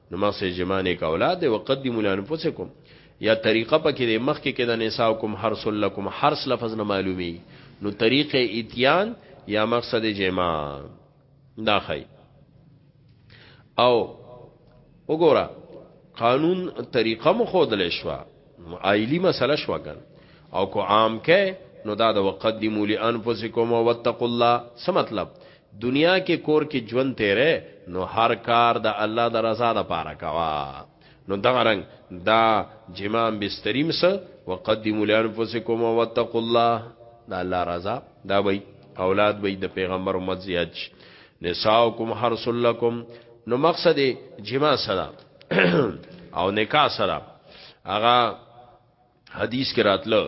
نو ما سه جما نیک اولاد دی وقدموا لانفسکم یا طریقه پکې د مخ کې کې د نساکم حرس لکم حرس لفظ نه معلومی نو طریقه اتیان یا مقصد جما دا خی او وګوره قانون طریقه مخودل شوه عائلی مسله شو کن او کو عام کې نو دا د وقدمو لانفسکم واتقوا الله څه مطلب دنیا کې کور کې ژوند تیرې نو هر کار د الله د رضا د پاره کوا نو دا رنگ دا جمام بستریم سه وقدمو لانفسکم واتقوا الله دا الله رضا دا وی اولاد وی د پیغمبر امت زیات نساؤکم حرس لکم نو مقصد جما سره او نکاح سره هغه حدیث کې راتلو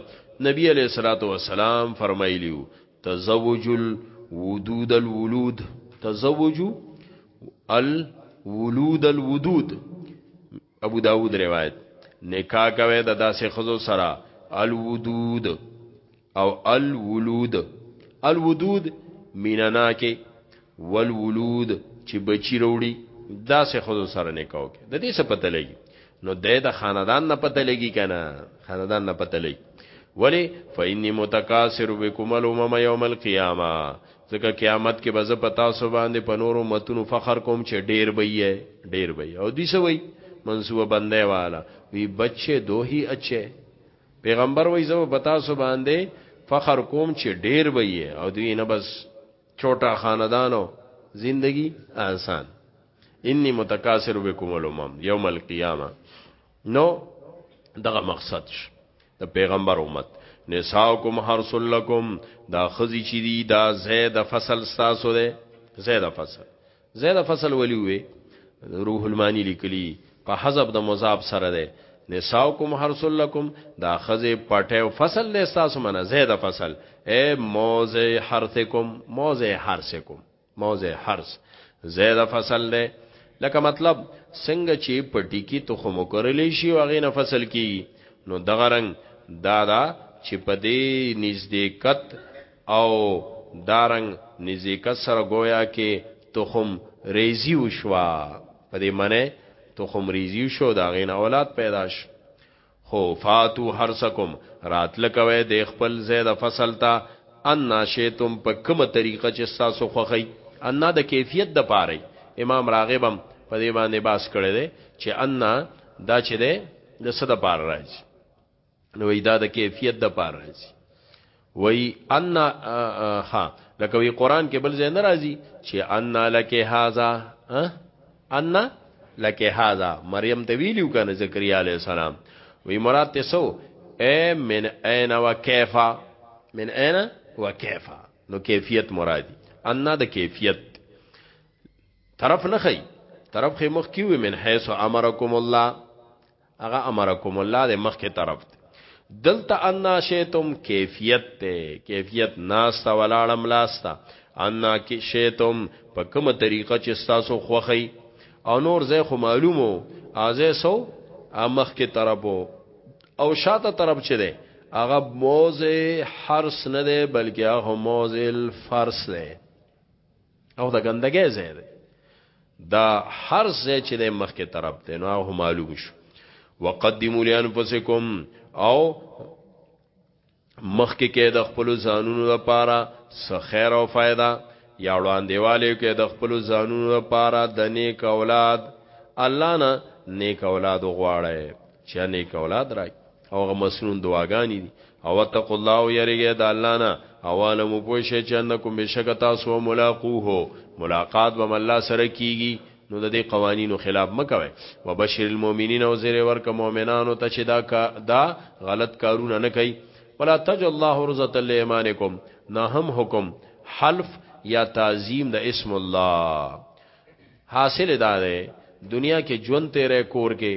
نبی علیہ الصلوۃ والسلام فرمایلیو تزوج الودود الولود تزوج الولود الودود ابو داود روایت نکاح کوي د داسې خزو سره الودود او الولود الودود میننا کې والولود چې بچی وروړي دا سه خود سره نه کاو کې د دې څه پته لګي نو د خاندان نه پته لګي کنه خاندان نه پته لګي ولی فإني متکاسر بكم الامم يوم القيامه ځکه قیامت کې به زه پتا سو باندې په نورو متونو فخر کوم چې ډیر به یې ډیر به او دي سوي منصوبه بندې والا وی بچې دوه اچې پیغمبر وای زو بتا سو باندې فخر کوم چې ډیر وي او دوی نه بس چھوٹا خاندانو زندگی آسان انی متکاثر بكم الامم یوم القیامه نو دغه مقصد ش د پیغمبر امت نساکم حرس لکم دا خزی چی دی دا زید فصل ستاسو ده زید فصل زید فصل ولی وی روح المانی لیکلی په حذف د مذاب سره ده نساوکم حرس لکم دا خزه پټه او فصل له تاسو منه زید فصل اے موزه حرثکم موزه حرسکم موزه حرس زید فصل له لکه مطلب څنګه چې پټی کې تخم وکړلې شي او غینه فصل کی نو دغه رنگ دا دا چې په دې نږدې کت او دارنګ نزیکت سره ګویا کې تخم ریزی وشوه په دې منه تخم ریزی وشو دا غین اولاد پیدا شو خو فاتو حرسکم راتل کوي د خپل زید فصل ته ان شیتم په کومه طریقه چې تاسو خوخی ان د کیفیت د پاره امام راغبم په دې باندې باس کړی دی چې ان دا چې ده د صد پار راځي نو دا د کیفیت د پار راځي وای ان ها لکه وی قران کې بل ځای ناراضي چې ان لک هاذا ان لک هاذا مریم ته ویلو کنه زکریا علی السلام وی مراد ته سو اے من اين و کیفا من اين و کیفا نو کیفیت مرادي ان د کیفیت طرف نه خي طرف خې مخ کیوي من حيث امركم الله هغه امرکم الله د مخکې طرف دی دلته ان شیتم کیفیت ته کیفیت ناستا ولاړم لاستا ان شیتم په کومه طریقه چې تاسو خوخی او نور زه خو معلومو ازه سو امخ کې طرفو او شاته طرف چي ده هغه موزه حرس نه ده بلکې هغه موزه الفرس ده او د ګندګۍ ځای دی دا هر ځای چې د مخکې طرف دی نو هغه معلوم شو وقدموا لانفسکم او مخکې کې د خپل ځانونو لپاره څه خیر او فایده یا وړاندېوالې کې د خپل ځانونو لپاره د نیک اولاد الله نه نیک اولاد غواړي چې نیک اولاد راکړي او هغه مسنون دعاګانی دي او اتقوا الله او یریږي د الله نه او علم پوه شي چې انکم بشک تاسو ملاقوه ملاقات به الله سره کیږي نو د دې قوانینو خلاف مکوي وبشر المؤمنین او زیر ورک مؤمنانو ته چې دا کا دا غلط کارونه نه کوي ولا تج الله رزت لایمانکم نه هم حکم حلف یا تعظیم د اسم الله حاصل یې دا دی، دنیا کې ژوند تېری کور کې،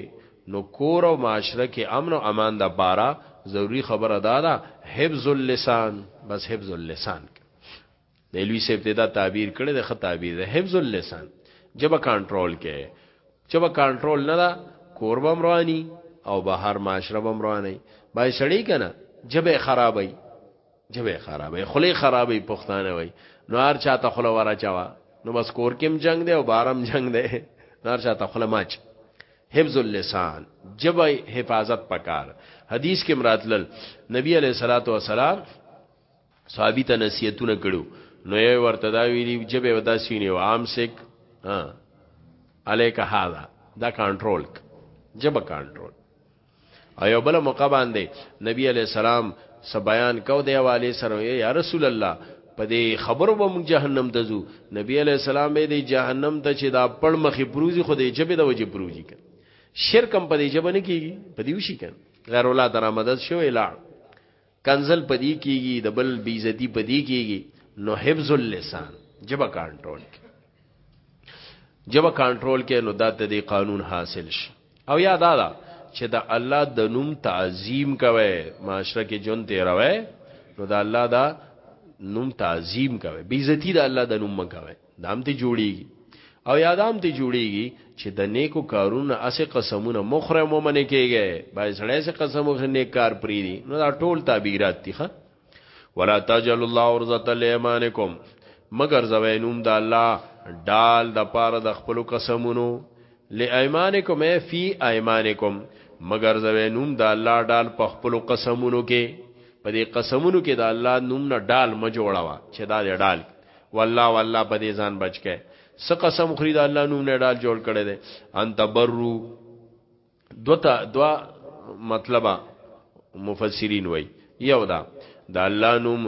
نو کور او معاشره کې امن او امان د پاره ضروري خبره دا ده، حفظ اللسان، بس حفظ اللسان که د علوي صیب ته دا تعبیر کړی دی، ښه تعبیر دی، حفظ اللسان، ژبه کنټرول کې، ژبه کنټرول نه ده، کور به هم رواني او بهر معاشره به هم روانه وي، باید سړی که نه ژبه یې خرابه وي. جبه خرابې خلی خرابې پښتانه وای نو هر چاته خله ورا چوا نو بس کور کېم جنگ دی او بارم جنگ دی نار چاته خله ماچ حفظ اللسان جبه حفاظت پکار حدیث کې مراتلل نبی علیہ الصلوۃ والسلام صحابي ته نصیحتونه کړو نو یې ورته دا ویلی جبه ودا سینې و عام سک ها الیک هاذا دا کنټرول جبه کنټرول او یو بل موقع باندې نبی علیه السلام څه بیان کو دی والي سره یا رسول الله په دې خبرو به موږ جهنم ته ځو نبی علیه السلام به دې جهنم ته چې دا پړ مخې پروزي خو دې جبه د وجه پروزي کړي شرک هم په دې جبه نه کیږي په دې وشي کړي غیر الله درآمدد شو اله کنزل پدی کیږي د بل بیزتی پدی کیږي نو حفظ اللسان جبا کنټرول کی جبا کنټرول کی نو دا ته دی قانون حاصل شي او یا دا دا چې د الله د نوم تعظیم کوي معاشره کې جون تیروي نو د الله دا نوم تعظیم کوي بیزتی د الله د نوم مکوي دام ته جوړیږي او یادام ته جوړیږي چې د نیکو کارونو اسه قسمونه مخره مومنه کېږي بای سړی سه قسم خو نیک کار پری دي نو دا ټول تعبیرات دي ښه ولا تجل الله ورزت الیمانکم مگر زوینوم د الله ډال د پاره د خپل قسمونو لایمانکم فی ایمانکم مگر زوینوم د الله ډال په خپل قسمونو کې په دې قسمونو کې د الله نوم نه ډال ما جوړاوه چې دا دې ډال والله والله په دې ځان بچ کې س قسم خوري د الله نوم نه ډال جوړ کړي دي ان تبرو دوتا دوا مطلبه مفسرین وای یو دا د الله نوم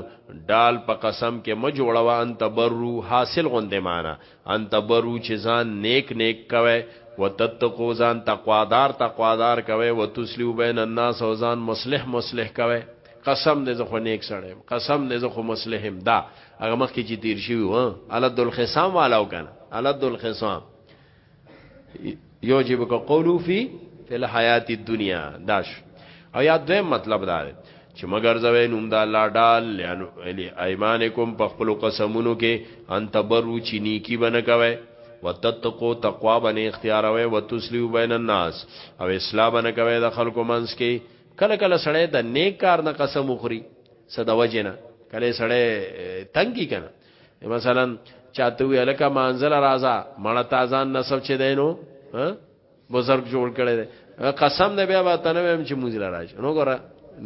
ډال په قسم کې م جوړوا ان تبرو حاصل غوندې معنا ان تبرو چې ځان نیک نیک کوي وتتقو ځان تقوادار تقوادار کوي وتسلیو بین الناس او ځان مصلح مصلح کوي قسم دې زه خو نیک سړیم قسم دې زه خو مصلحم دا هغه مخکې چې تیر شوی و علد الخصام والاو کنه علد الخصام یوجب کو قولو فی فی الحیات الدنیا داش او یا دویم مطلب دا دی چې مگر زوی نوم د الله ډال لئلی ایمانکم په خپل قسمونو کې ان تبرو چې نیکی بنه کوي وتتقو تقوا بنه اختیاروي وتسلیو بین الناس او اصلاح بنه کوي د خلکو منځ کې کله کله سړی د نیک کار نه قسم وخوري څه د وجه نه کله سړی تنګي کنه مثلا چاته وی الکه مانزل رازا مړه تازان نسب چي دینو بزرگ جوړ کړي قسم نه بیا وته نه ویم چې مونږ را راځي نو ګره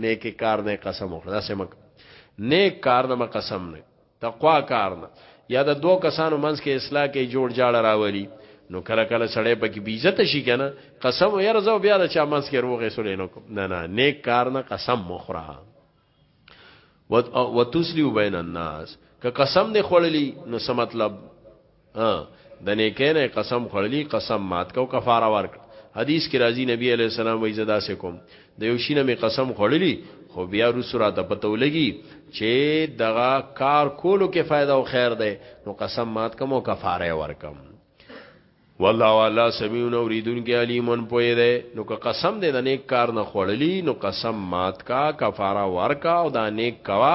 نیک کار نه قسم وکړه سمک نیک کار نه قسم نه تقوا کار نه یا د دوه کسانو منځ کې اصلاح کې جوړ جاړه راولي نو کله کله سړی پکې بیزت شي کنه قسم یې رزو بیا د چا منځ کې روغې سولې نو کوم نه نه نیک کار نه قسم مخرا وتسلیو بین الناس که قسم دې خوړلی نو څه مطلب ها د نیکه نه قسم خړلی قسم مات کو کفاره ورک حدیث کې راځي نبی علی السلام وای زدا سه کوم د یو شینه می قسم خړلی خو بیا رسرا ته پته ولګي چې دغه کار کولو کې فائدہ او خیر ده نو قسم مات کوم او کفاره ورکم والله والا سميون اوریدون کې علیمون پوی ده نو که قسم دې د نیک کار نه خړلی نو قسم مات کا کفاره ورکا او دا نیک کوا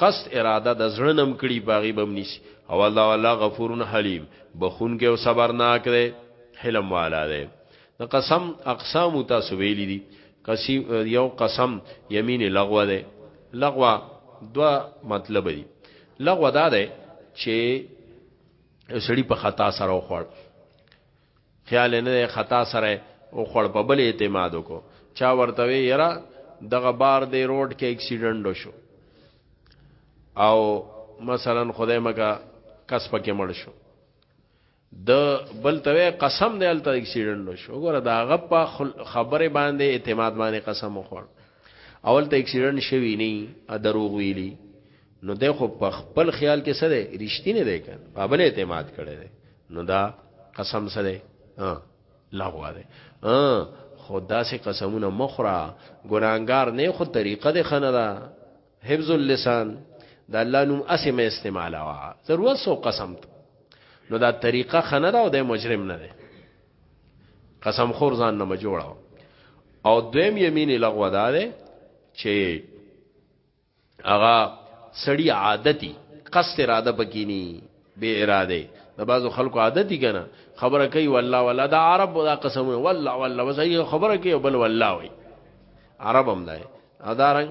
قصد اراده د زړه نم کړي باغی بم نیسی او الله الله غفور حلیم بخون کې او صبرناک دی حلم والا دی د قسم اقسام تاسو ویلي دي قسم یو قسم یمین لغوه ده لغوه دوا مطلب دي لغوه دا ده چې سړی په خطا سره وخوړ خیال نه دی خطا سره او خړ په بل اعتماد وکړو چا ورته وی یرا دغه بار دی روډ کې اکسیډنټ شو او مثلا خدای مګه کس پکې مړ شو د بل توې قسم دی الته اکسیډنټ شو ګوره دا غپا خبره باندې اعتماد باندې قسم وخور اول ته اکسیډنټ شوی نه ا دروغ ویلی نو د خو په خپل خیال کې سره رښتینه دی کنه قابل اعتماد کړي دی نو دا قسم سره ها لغوا دی ها خدا سي قسمونه مخرا ګناګار نه خو طریقه ده خنه ده حفظ اللسان دا الله نوم اسمه استعمال وا ضرورت سو قسم نو دا طریقه خنه ده او د مجرم نه ده قسم خور ځان نه جوړاو او دویم یمین لغوه دا ده چې هغه سړی عادتي قصد اراده بګینی بے اراده د بازو خلکو عادتي کنه خبره کوي والله والله دا عرب دا قسم والله والله وسایي خبره کوي بل والله وي عرب هم ده ادارنګ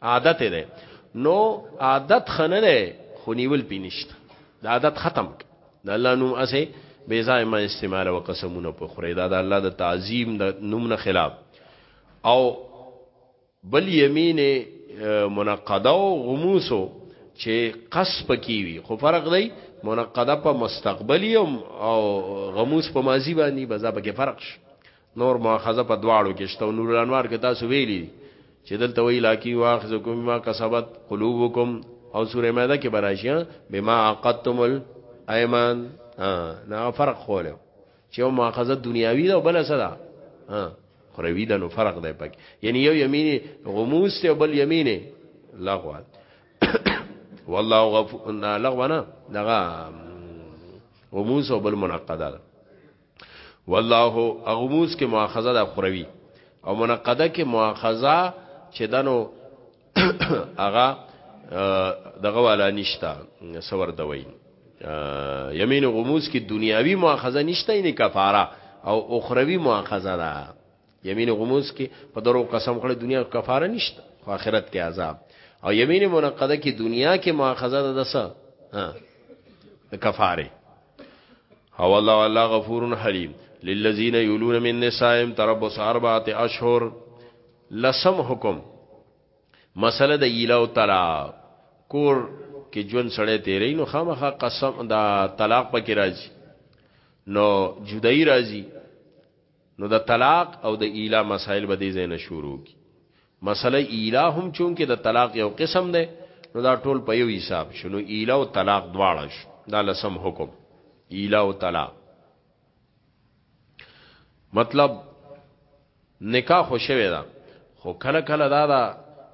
عادت دی نو عادت خنه دی خو نیول پی نشته د عادت ختم د الله نوم اسه بے ځای ما استعمال او قسمونه په خوري دا د الله د تعظیم د نوم نه خلاف او بل یمین منقده او غموسو چې قص پکې وي خو فرق دی منقده په مستقبلی او غموس په ماضی باندې بزا پکې فرق شي نور مؤاخذه په دواړو کې شته نور الانوار کې تاسو ویلي چې دلته وی لاکی واخذکم ما کسبت قلوبکم او سوره مائده کې براشیا بما عقدتم الايمان نه فرق خوله چې یو مؤاخذه دنیاوی ده بل سره ها خروی ده نو فرق دی پک یعنی یو یمینی غموس ته بل یمینی لغو والله غفور لغو نه دغه غموس او بل منقده والله اغموس کې مؤاخذه د اخروی او منقده کې مؤاخذه چې دنو هغه دغه والا نشتا سور دوی یمین غموس کې دنیاوی مؤاخذه نشته نه کفاره او اخروی مؤاخذه ده یمین غموس کې په درو قسم خړې دنیا کفاره نشته خو آخرت کې عذاب او یمین منقده کې دنیا کې مؤاخذه ده دسه ها د کفاره او الله الله غفور حلیم للذین یولون من نسائم تربص اربعه اشهر لسم حکم مسله د ایلا او طلاق کور کې جون سړی تیرې نو خامخا قسم دا طلاق پکې راځي نو جدائی راځي نو د طلاق او د ایلا مسائل به دې ځای نه شروع کی مسله ایلا هم چون کې د طلاق یو قسم ده نو دا ټول په یو حساب شنو ایلا او طلاق دواړه شو دا لسم حکم ایلا او طلاق مطلب نکاح خو شوی دا خو کله کله دا دا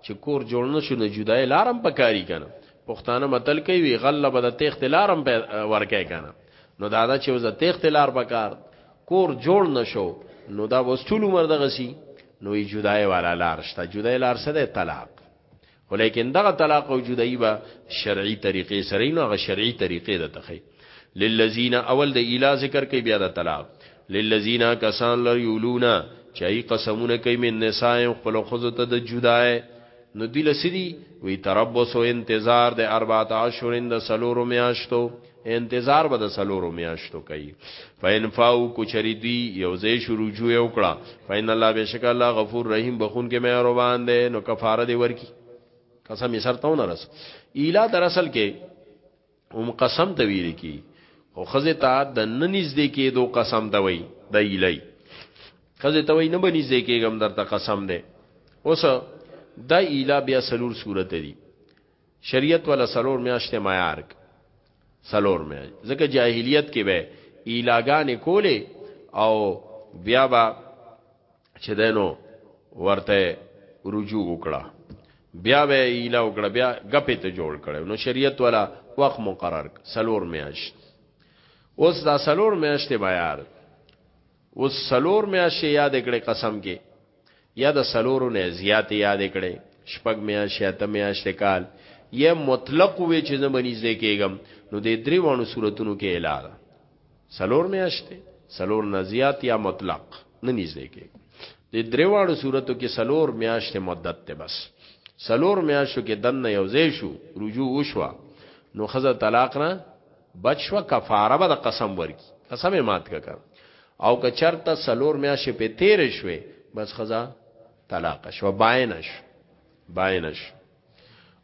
چې کور جوړ نه شو نه جدای لارم پکاري کنه پښتانه متل کوي وی غلبه د تخت لارم ورکه کنه نو دا دا چې وز تخت لار پکار کور جوړ نشو نو دا وستول عمر دغه سی نو ای جدای والا لار شته جدای لار سره طلاق ولیکن دغه طلاق او جدای با شرعي طریقې سره نو هغه شرعي طریقې د تخې للذین اول د اله ذکر کوي بیا د طلاق للذین کسان لر یولونا چای قسمونه کوي من نساء خپل خزو ته د جدای نو دی لسدی وی تربص او انتظار د 14 اشهر د سلورو میاشتو انتظار به د سلورو میاشتو کوي فین فاو کوچری دی یو ځای شروع جو یو کړه فین الله بشک الله غفور رحیم بخون کې مهربان دی نو کفاره دی ورکی قسم یې سرتاونه رس اله در اصل کې هم قسم ته ویل کی او خزه ته د ننیز دی کې دو قسم ته وی د ایلای خزه ته وی نه بنیز دی کې غم درته قسم دی اوس د ایلا بیا سلور صورت دی شریعت ولا سلور میاشته معیار سلور می ځکه جاهلیت کې به ایلاګانې کولې او بیا به چې دی نو ورته رجوع وکړه بیا به ایله وکړه بیا غپې ته جوړ کړي نو شریعت والا وخت مقرر سلور میاشت اوس دا سلور میاشت بیار اوس سلور میاشت یاد کړي قسم کې یا د سلورو نه زیات یاد کړي شپږ میاشت یا ته میاشت کال یا مطلق وی چې زمونږ نږدې کېږم نو د دریوانو صورتونو کې اعلان سلور میاشتې سلور نزیات یا مطلق نه نږدې کې د دریواړو صورتو کې سلور میاشتې مدت ته بس سلور میاشتو کې دنه یو ځای شو رجوع وشو نو خزه طلاق نه بچو کفاره به د قسم ورکی قسم مات کا او که چرته سلور میاشتې په تیر شوي بس خزه طلاق شو باینش باینش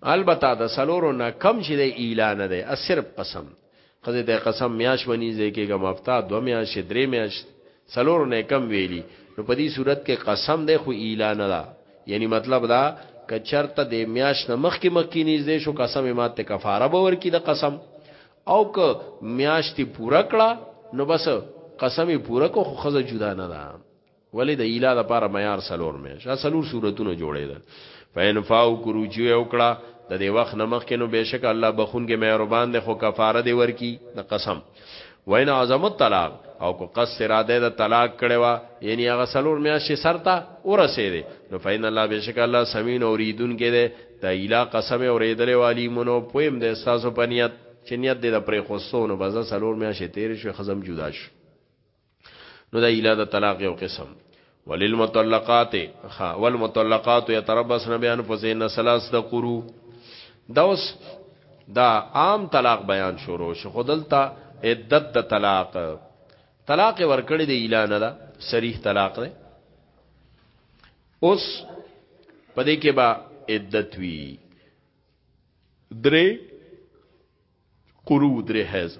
البته د سلورو نه کم چې د اعلان دی صرف قسم خزه ته قسم میاش منی زکه کوم افتا دو میاش درې میاش سلور نه کم ویلی نو په دې صورت کې قسم ده خو اعلان ده یعنی مطلب دا که چرته د میاش نه مخ کې مخ کې نږدې شو قسم مات ته کفاره به ورکی د قسم او که میاش تی پورا کړه نو بس قسم پورا کو خو خزه جدا نه ده ولی د ایلا د پاره معیار سلور مې شا سلور صورتونه جوړې ده فین فاو کروچی او کړه د دې وخت نمخ کینو بهشکه الله بخون کې مهربان دی خو کفاره دی ورکی د قسم وین اعظم الطلاق او کو قص اراده د طلاق کړي وا یعنی هغه سلور میا شي سرتا ورسه دی نو فین الله بهشکه الله سمین اوریدون کې دی د اله قسم اوریدل والی مونو پویم د استاسو پنیت چې نیت دې د پرې خوستونو بازه سلور میا شي تیر شو خزم جدا شو نو دا اله د طلاق یو قسم وللمطلقات خا والمطلقات يتربصن بانفسهن ثلاث قرو دا اوس دا عام طلاق بیان شروع شو خودلتا عدت د طلاق طلاق ورکړی دی اعلان دا صریح طلاق دی اوس پدې کې با عدت وی درې قرو درې حیض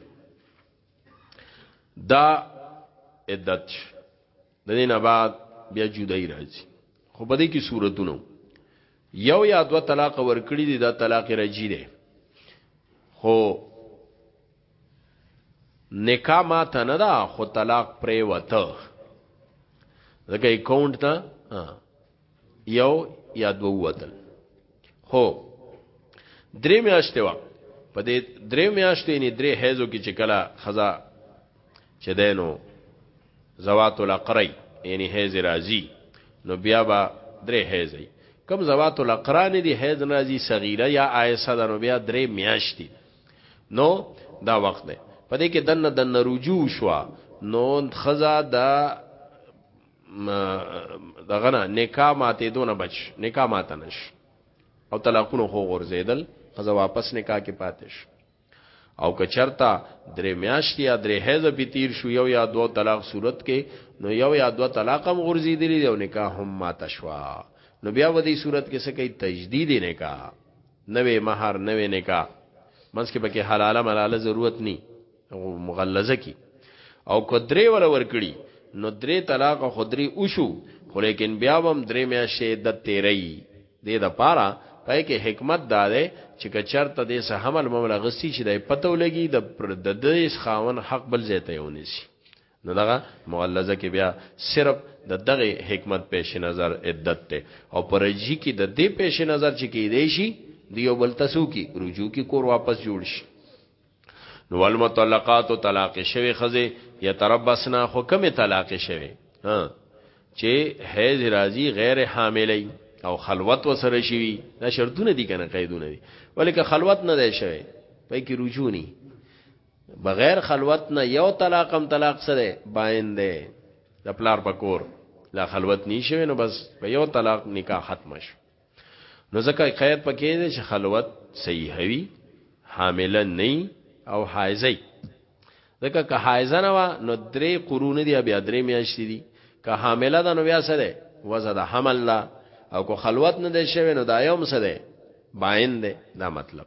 دا عدت د دې نه بعد بیا جدای راځي خو په دې کې صورتونو یو یا دو طلاق ورکړي دي دا طلاق رجی دی خو نکاح ما ته نه دا خو طلاق پرې وته ځکه اکاونټ ته یو یا دو وتل خو درې میاشتې وا په دې درې میاشتې نه درې حیزو کې چې کله خزا چې دینو زوات القری یعنی حیز راضی نو بیا با درې حیزې کم زوات القران دی حیز راضی صغیره یا عائشه د نو بیا درې میاشتې نو دا وخت دی په دې کې دنه دنه رجوع شو نو خزا دا دغه نه نکاح ماته دونه بچ نکاح ماته نش او طلاقونو خو غورځیدل خزه واپس نکاح کې پاتش او که چرتا درې میاشتې یا درې حیض په تیر شو یو یا دو طلاق صورت کې نو یو یا دو طلاق هم غورځیدلی دی او نکاح هم ماته شوا نو بیا و دې صورت کې څه کوي تجدید نکاح نوې مہر نوې نکاح منځ کې پکې حلاله ملاله ضرورت ني مغلظه کی او کو درې ولا ورکړي نو درې طلاق خو درې وشو خو لیکن بیا هم درې میاشتې د تیرې دې د پاره پای کې حکمت دا ده چې کچرته دې سه حمل ممل غستی چې د پتو لګي د د دې خاون حق بل ځای ته یونی سي نو دغه مغلظه کې بیا صرف د دغه حکمت پیش نظر عدت ته او پرجی کې د دې پیش نظر چې کې دی شي دیو بل تسو کې رجوع کې کور واپس جوړ شي نو والمطلقات طلاق شوی خزه یتربصنا خو کمه طلاق شوی ها چې حیز راضی غیر حاملې او خلوت وسره شوی دا شرطونه دي کنه قیدونه دي ولیک خلوت نه دی شوی پای کې رجونی بغیر خلوت نه یو طلاق هم طلاق سره باینده د پلار پکور لا خلوت نشوي نو بس په یو طلاق نکاح ختم شو نو ځکه قید پکې دی چې خلوت صحیح وي حامله نه او حایزه ځکه که حایزه نه و نو درې قرون دی بیا درې میاشتې دي که حامله ده نو بیا څه ده وزه د حمل ده او که خلوت نه ده شوی نو دا یوم څه ده باین ده دا مطلب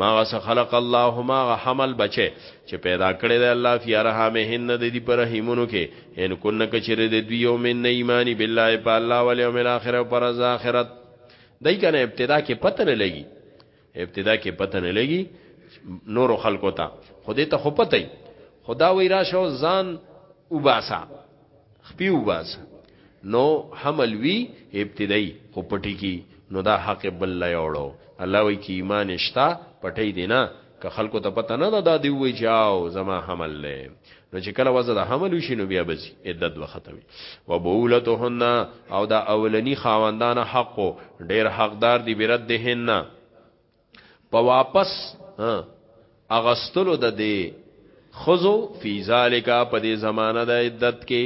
ما غس خلق الله ما غ حمل بچه چې پیدا کړی دی الله فی ارحامهن د دې پر رحمونو کې ان کن کچره د دوی یوم نه ایمانی بالله په الله ول یوم الاخر او پر اخرت دای کنه ابتدا کې پته نه لګي ابتدا کې پته نه لګي نور خلکو ته خو دې ته خو پته خدا وی راشه ځان وباسا خپیو باس نو حمل وی ابتدائی خو پټی کی نو دا حق بل لا یوړو الله وی کی ایمان شتا پټی دینا که خلکو ته پته نه دا دی وی چاو زما حمل لې نو چې کله وزه د حمل وشي نو بیا بزي عدت به ختمي و بولتهن او دا اولنی خاوندان حق ډیر حقدار دی برد دهن په واپس اغستلو د دې خزو فی ذالک په دې زمانہ د عدت کې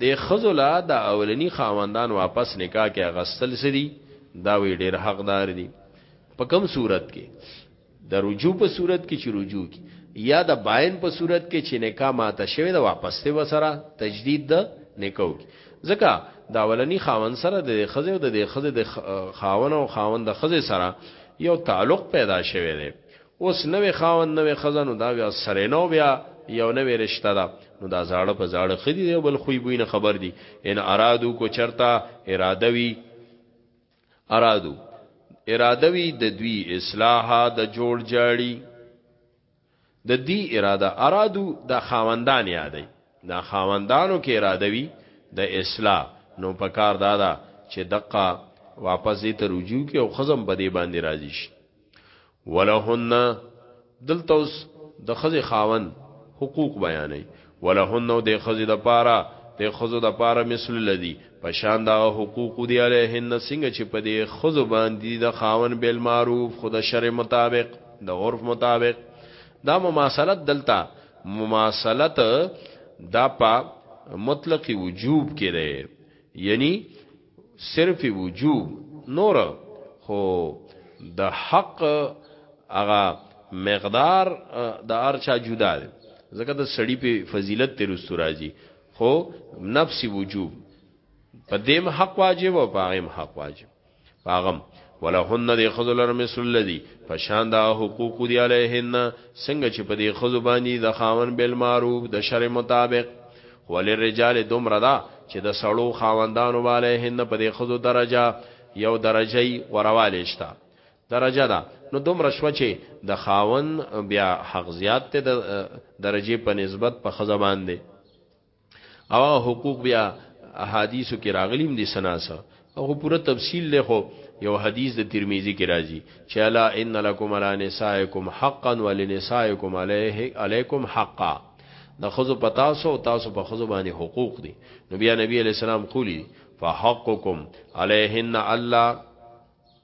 د خزو لا د اولنی خاوندان واپس نکاح کې اغستل سری دا وی ډیر حقدار دي په کوم صورت کې د رجوع په صورت کې چې رجوع کې یا د باین په صورت کې چې نکاح ماته شوی د واپس ته وسره تجدید د نکاح کې ځکه د اولني خاوند سره د خزه او د خزه د خاون او خاوند د خزه سره یو تعلق پیدا شوه دی اوس نوې خاوند نوې خزه نو دا بیا سره نو بیا یو نوې رشتہ ده نو دا زاړه په زاړه خدي دی بل خوې بوینه خبر دي ان ارادو کو چرتا اراده وی ارادو اراده وی د دوی اصلاح د جوړ جاړي د دی اراده ارادو دا خاوندان یادی دا خاوندانو کې اراده وی د اصلاح نو پکار دادا چې دقه واپس دې ته رجوع کې او خزم په دې باندې راضي شي ولهن دلته اوس د خزې خاوند حقوق بیانې ولهن او دې ښځې د پاره، دې ښځو د پاره، مثل الذي، په شان د هغه حقوقو دي، عليهن، څنګه چې په دې ښځو باندې دي د خاوند، بالمعروف، خو د شرع مطابق، د عرف مطابق. دا مماثلت دلته مماثلت دا په مطلق وجوب کې دی، یعنی. صرف وجوب نور خو د حق هغه مقدار د ارچا جدا دی ځکه د سړی په فضیلت تر استراجی خو نفس وجوب په دیم حق واجب او په غیم حق واجب پاغم ولهن دی خذل مثل الذي فشان دا حقوق دی علیهن څنګه چې په دې خذ باندې د خاون بل معروف د شر مطابق وللرجال دومره ده چه د سړو خاوندانو به علیهن په دې ښځو درجه یو درجه یی غوروالی شته درجه ده نو دومره شوه چه د خاوند بیا حق زیات دی د درجی په نسبت په ښځه باندی او هغه حقوق بیا احادیثو کی راغلیم دی څه ناڅه هغه پوره تفصیل له خو یو حدیث د ترمذی کې راځي چې الا ان لکم علی نسائکم حقا ولنسائکم علیه علیکم حقا د خزو پتا سو او تاسو په خزو باندې حقوق دي نو بیا نبی علی السلام قولی فحقکم علیهن الله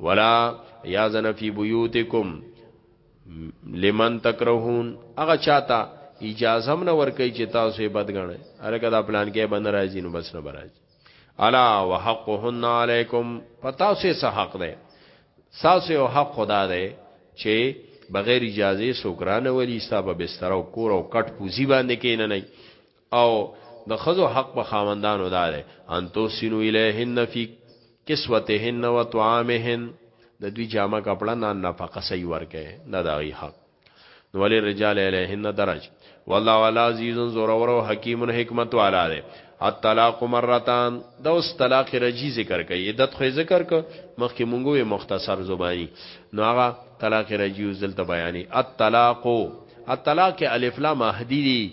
ولا یازن فی بیوتکم لمن تکرهون هغه چاته اجازه هم نه ورکي چې تاسو یې بدګنئ الکه دا پلان کې بن راځي نو بس نه راځي الا وحقهن علیکم پتا سه سه حق ده ساسه او حق خدا ده چې بغیر اجازه سوکرانه ولی ستا په بستر او کور او کټ پوزی باندې کینې نه او د ښځو حق په خاوندانو دا دی ان تحسنوا الیهن فی کسوتهن و طعامهن د دوی جامه کپړه نه نفقه صحیح ورکه دا دغی حق نو ولی رجال الیهن درج والله والا عزیز زور او حکیم حکمت والا دی الطلاق مرتان دا اوس طلاق رجی ذکر کوي عدت خو ذکر ک مخکې مونږه مختصر زبانی نو هغه طلاق رجی او زلت بیانی الطلاق الطلاق الف لام احدی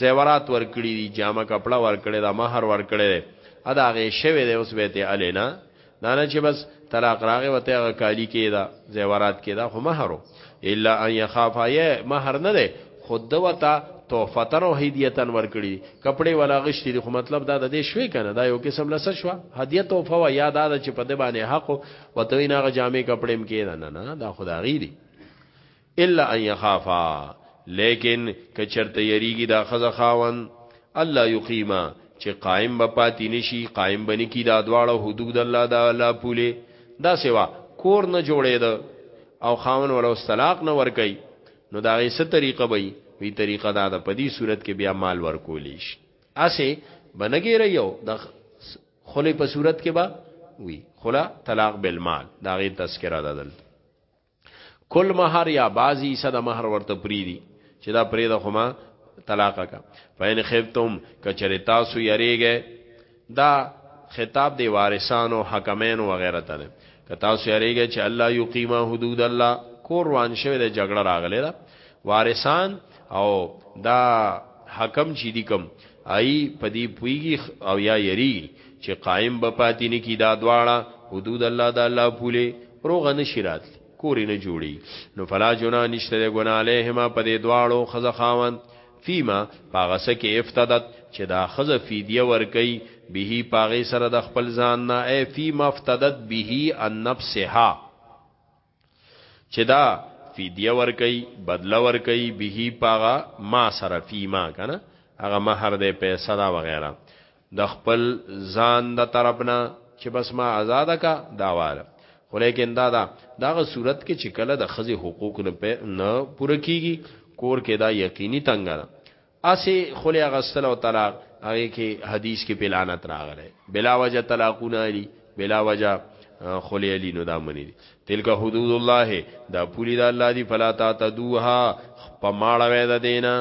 زیورات ورکړي دي جامه کپړه ورکړي دا مہر ورکړي دي ادا غي شوي دي اوس به ته الینا دا نه چې بس طلاق راغې وته غ کالی کې دا زیورات کې دا خو مہرو الا ان يخاف ای مہر نه ده خود وتا تحفتن او هدیتن ورکړي کپڑے ولا غشتي دي خو مطلب دا د دې شوي کنه دا یو قسم لسه شو هدیه تحفه وا یاد اده چې په دې باندې حق وته نه غ جامې کپڑے مکې نه نه دا خدای غي دي الا ان يخافا لیکن که چرته یریږي دا خزه خاون الله یقیما چې قائم به پاتې نشي قائم بنی کی دا دواړه حدود الله دا لا پوله دا سوا کور نه جوړې ده او خاون ولو طلاق نه ور کوي نو دا غي څه طریقه وي وی طریقه دا ده په دې صورت کې بیا مال ور کولی شي اسه بنګې ريو د خلی په صورت کې با وی خلا طلاق بالمال دا غي تذکرہ ده دلته کل مہر یا بازی صد مہر ورته پریدي چې دا پریده خو ما طلاق کا فین خفتم کچری تاسو یریږئ دا خطاب دی وارثانو حکمین و غیره ته ده که تاسو یریږئ چې الله یقیما حدود الله کور وان شوی د جګړه راغلی ده وارثان او دا حکم چې دی کوم ای په دې پویږي او یا یری چې قائم به پاتې نه کی دا دواړه حدود الله د الله پوله روغ نه شرات کور نه جوړي نو فلا جنا نشته ګنا علیهما په دې دواړو خزه خاوند فیما پاغه سکه افتدت چې دا خزه فدیه ور کوي به پاغه سره د خپل ځان نه ای فیما افتدت به ان نفسها چې دا فدیه ورکي بدله ورکي به پاغه ما سره فیما کنه هغه مہر دې پیسې دا وغیرہ د خپل ځان د طرفنا چې بس ما آزاد کا داواله خو لیکن دا دا داغه صورت کې چې کله د خزي حقوق نه نه پوره کیږي کور کې دا یقیني تنګ ده اسی خلی غسل او طلاق هغه کې حدیث کې پلانت راغله بلا وجه طلاقونه علی بلا وجه خلی علی نو دا منی دي تلک حدود الله دا پولی دا الله دی فلا تعتدوها پماړه وې دا دینا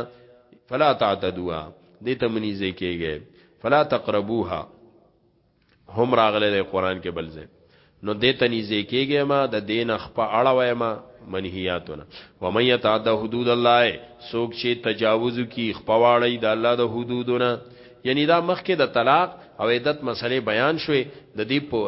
فلا تعتدوها دې ته منی ځکیږي فلا تقربوها هم راغله د قران کې بل ځای نو دې ته نږدې کېږي ما د دین خپه اړه وایم منهیاتونه و من یتعد حدود الله سوک چې تجاوز کی خپواړی د الله د حدودونه یعنی دا مخکې د طلاق او عدت مسلې بیان شوې د دې په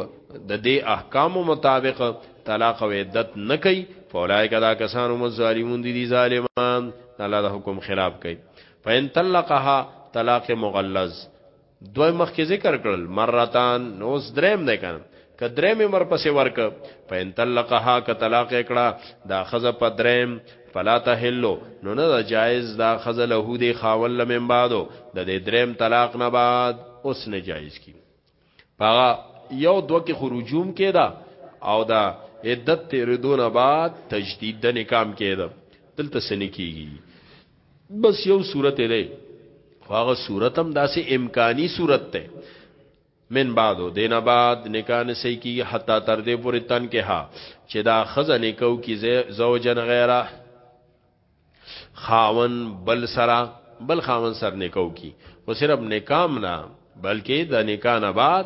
د دې احکامو مطابق طلاق او عدت نه کوي فولای کدا کسان هم ظالمون دي دي ظالمان الله د حکم خلاف کوي فین طلقها طلاق مغلظ دوی مخکې ذکر کړل مرتان نوس دریم دی کنه که دریم مر پسې ورک په ان طلقها که طلاق کړه دا خزه په دریم فلا تحلو نو نه دا جایز دا خزه له دې خاول لمن بعدو د دې دریم طلاق نه بعد اوس نه جایز کی پاغه یو دو کې خروجوم کېدا او دا عدت تیرې دونه بعد تجدید د نکام کېدا دلته سنې کیږي بس یو صورت دی خو هغه صورت هم داسې امکانی صورت ته من بعدو دینا بعد نکاح نه صحیح کیږي حتی تر دې پورې تن کې ها چې دا خزه نکاو کی زوجن غیره خاون بل سره بل خاون سر نکاو کی خو صرف نکام نه بلکې د نکاح نه بعد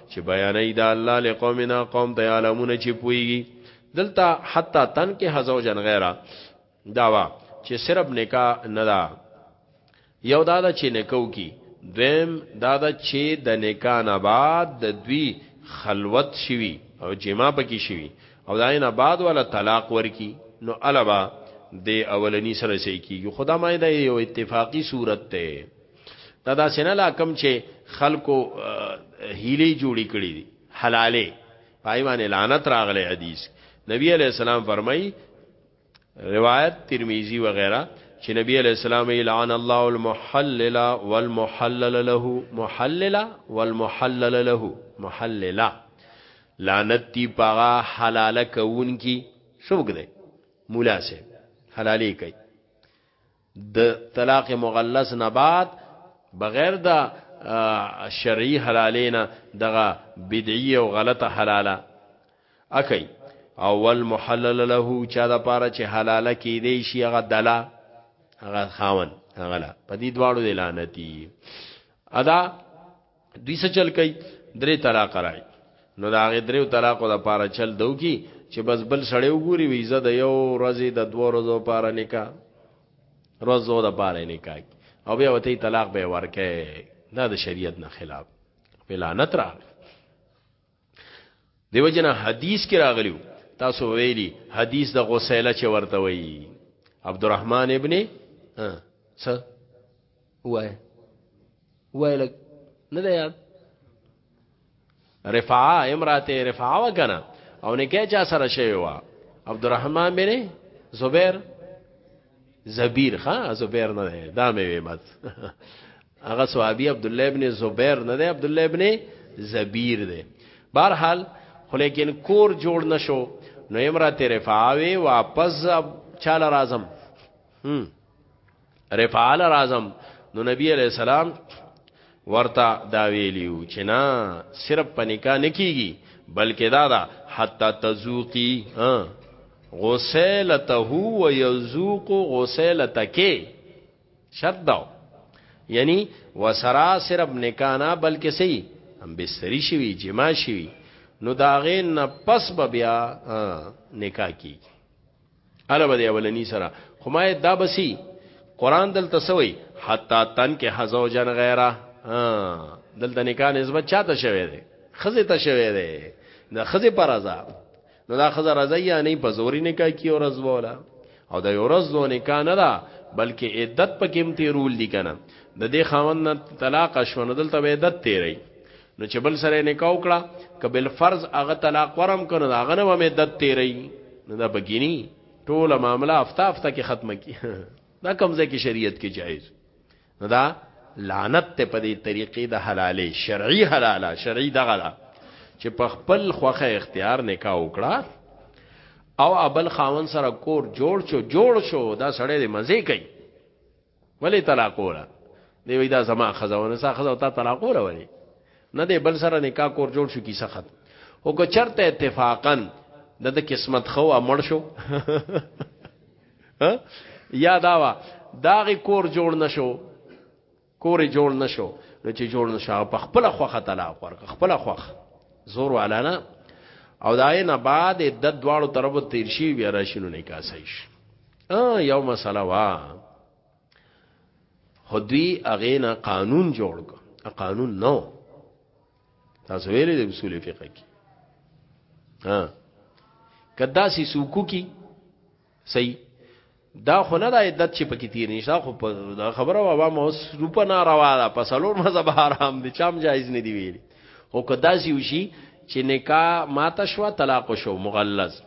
چې بیانې دا الله لقومنا قوم ته علمونه چې پويږي دلته حتا تن کې حزوجن غیره داوا چې صرف نکاح نه دا یو دادا چې نکاو کی دویم دادا چې د نکاح نه بعد د دوی خلوت شوی او جما پکې شوی او داینه بعد ولا طلاق ورکی نو البا د اولنی سره سې کیږي خدا مایده یو اتفاقی صورت ته دا دا سینه لا کم چې خلکو هیلې جوړې کړې دي حلالې پای باندې لعنت راغلی حدیث نبی علیہ السلام فرمای روایت ترمذی وغیرہ چې نبی علیہ السلام لعن الله المحلل والمحلل له محلل والمحلل له محلل لعنت دی پاغا حلاله کون کی سوګ دی مولا سے حلالې کوي د طلاق مغلظ نه بعد بغیر د شرعي حلالینه دغه بدعي او غلطه حلاله اکی اول محلل له چا د پاره چې حلاله کې دی شي هغه دلا هغه خاون هغه لا په دې دواړو لعنتی ادا دوی څه چل کوي درې طلاق راي نو دا غي درې طلاق د پاره چل دو کی چې بس بل سړی وګوري وی زه د یو ورځې د دوه ورځو پاره نکاح ورځو د پاره نکاح او بیا وته طلاق به ورکه دا د شریعت نه خلاف بلانت راغ دیو جنا حدیث کې راغلیو تاسو ویلي حدیث د غسیله چې ورته وایي عبدالرحمن ابن ها څه وای وای لګ نه دی یاد رفعه امراته رفعه وکنه او نکاح چا سره شوی و عبدالرحمن بن زبیر زبیر ها زبیر نه ده دا مې ویمت هغه صحابي عبد الله ابن زبیر نه ده عبد الله ابن زبیر ده بهر حال خو لیکن کور جوړ نشو نو امرات رفاوی واپس چاله راځم هم رفعال راځم نو نبی علیہ السلام ورته دا ویلیو چې نه صرف په نکاح نه کیږي بلکې دا دا حتا تذوقی غسلته و یذوق غسلتک شرط دا یعنی وسرا صرف نکاح نه بلکې سي هم بستری شوی جما شوی نو داغه نه پس بیا نکاح کیږي الا به اولنی سره خو ما دا بسی قران دلته سوی حتا تن کې حزو جن غیره دلته نکاح نسبت چاته شوی دی خزه ته شوی دی د خزه پر رضا نو دا خزه رضا یا نه په زوري نکاح کی او رضا ولا او دا یو رضا نکاح نه دا بلکې عدت په کېم تیرول دي کنه د دې خاوند طلاق شونه دلته عدت تیری نو چې بل سره نکاح وکړه کبل فرض هغه طلاق ورم کنه دا غنه و مې دد تیری نه دا بګینی ټوله معاملہ افتا افتا کې ختمه کی دا کمزه کې شریعت کې جایز نه دا لعنت ته په دې طریقې د حلالې شرعي حلاله شرعي دغه دا چې په خپل خوخه اختیار نکاح وکړه او ابل خاون سره کور جوړ شو جوړ شو دا سړی دې مزه کوي ولی طلاق ولا دی وی دا زما خزونه سا خزو تا طلاق ولا ولی نه دی بل سره نکاح کور جوړ شو کیسه ختم او که چرته اتفاقا د د قسمت خو امر شو یا داوا داغه کور جوړ نشو کور جوړ نشو نو چې جوړ نشو په خپل خوخه طلاق ورک خپل خوخه زور والا نه او دای نه بعد د دواړو طرفو تیر شي بیا راشینو نکاح صحیح ا یو مسله وا خدوی اغه نه قانون جوړ کو قانون نو تاسو ویلې د اصول فقه کې ها کدا سی سوکو کی صحیح دا خو نه د عدت چې پکې تیر نشه خو په خبره وابا موس روپه ناروا ده په سلور مذهب حرام دي چام جایز نه دی ویلي خو کدا سی وشي چې نکاح ماته شو طلاق شو مغلظ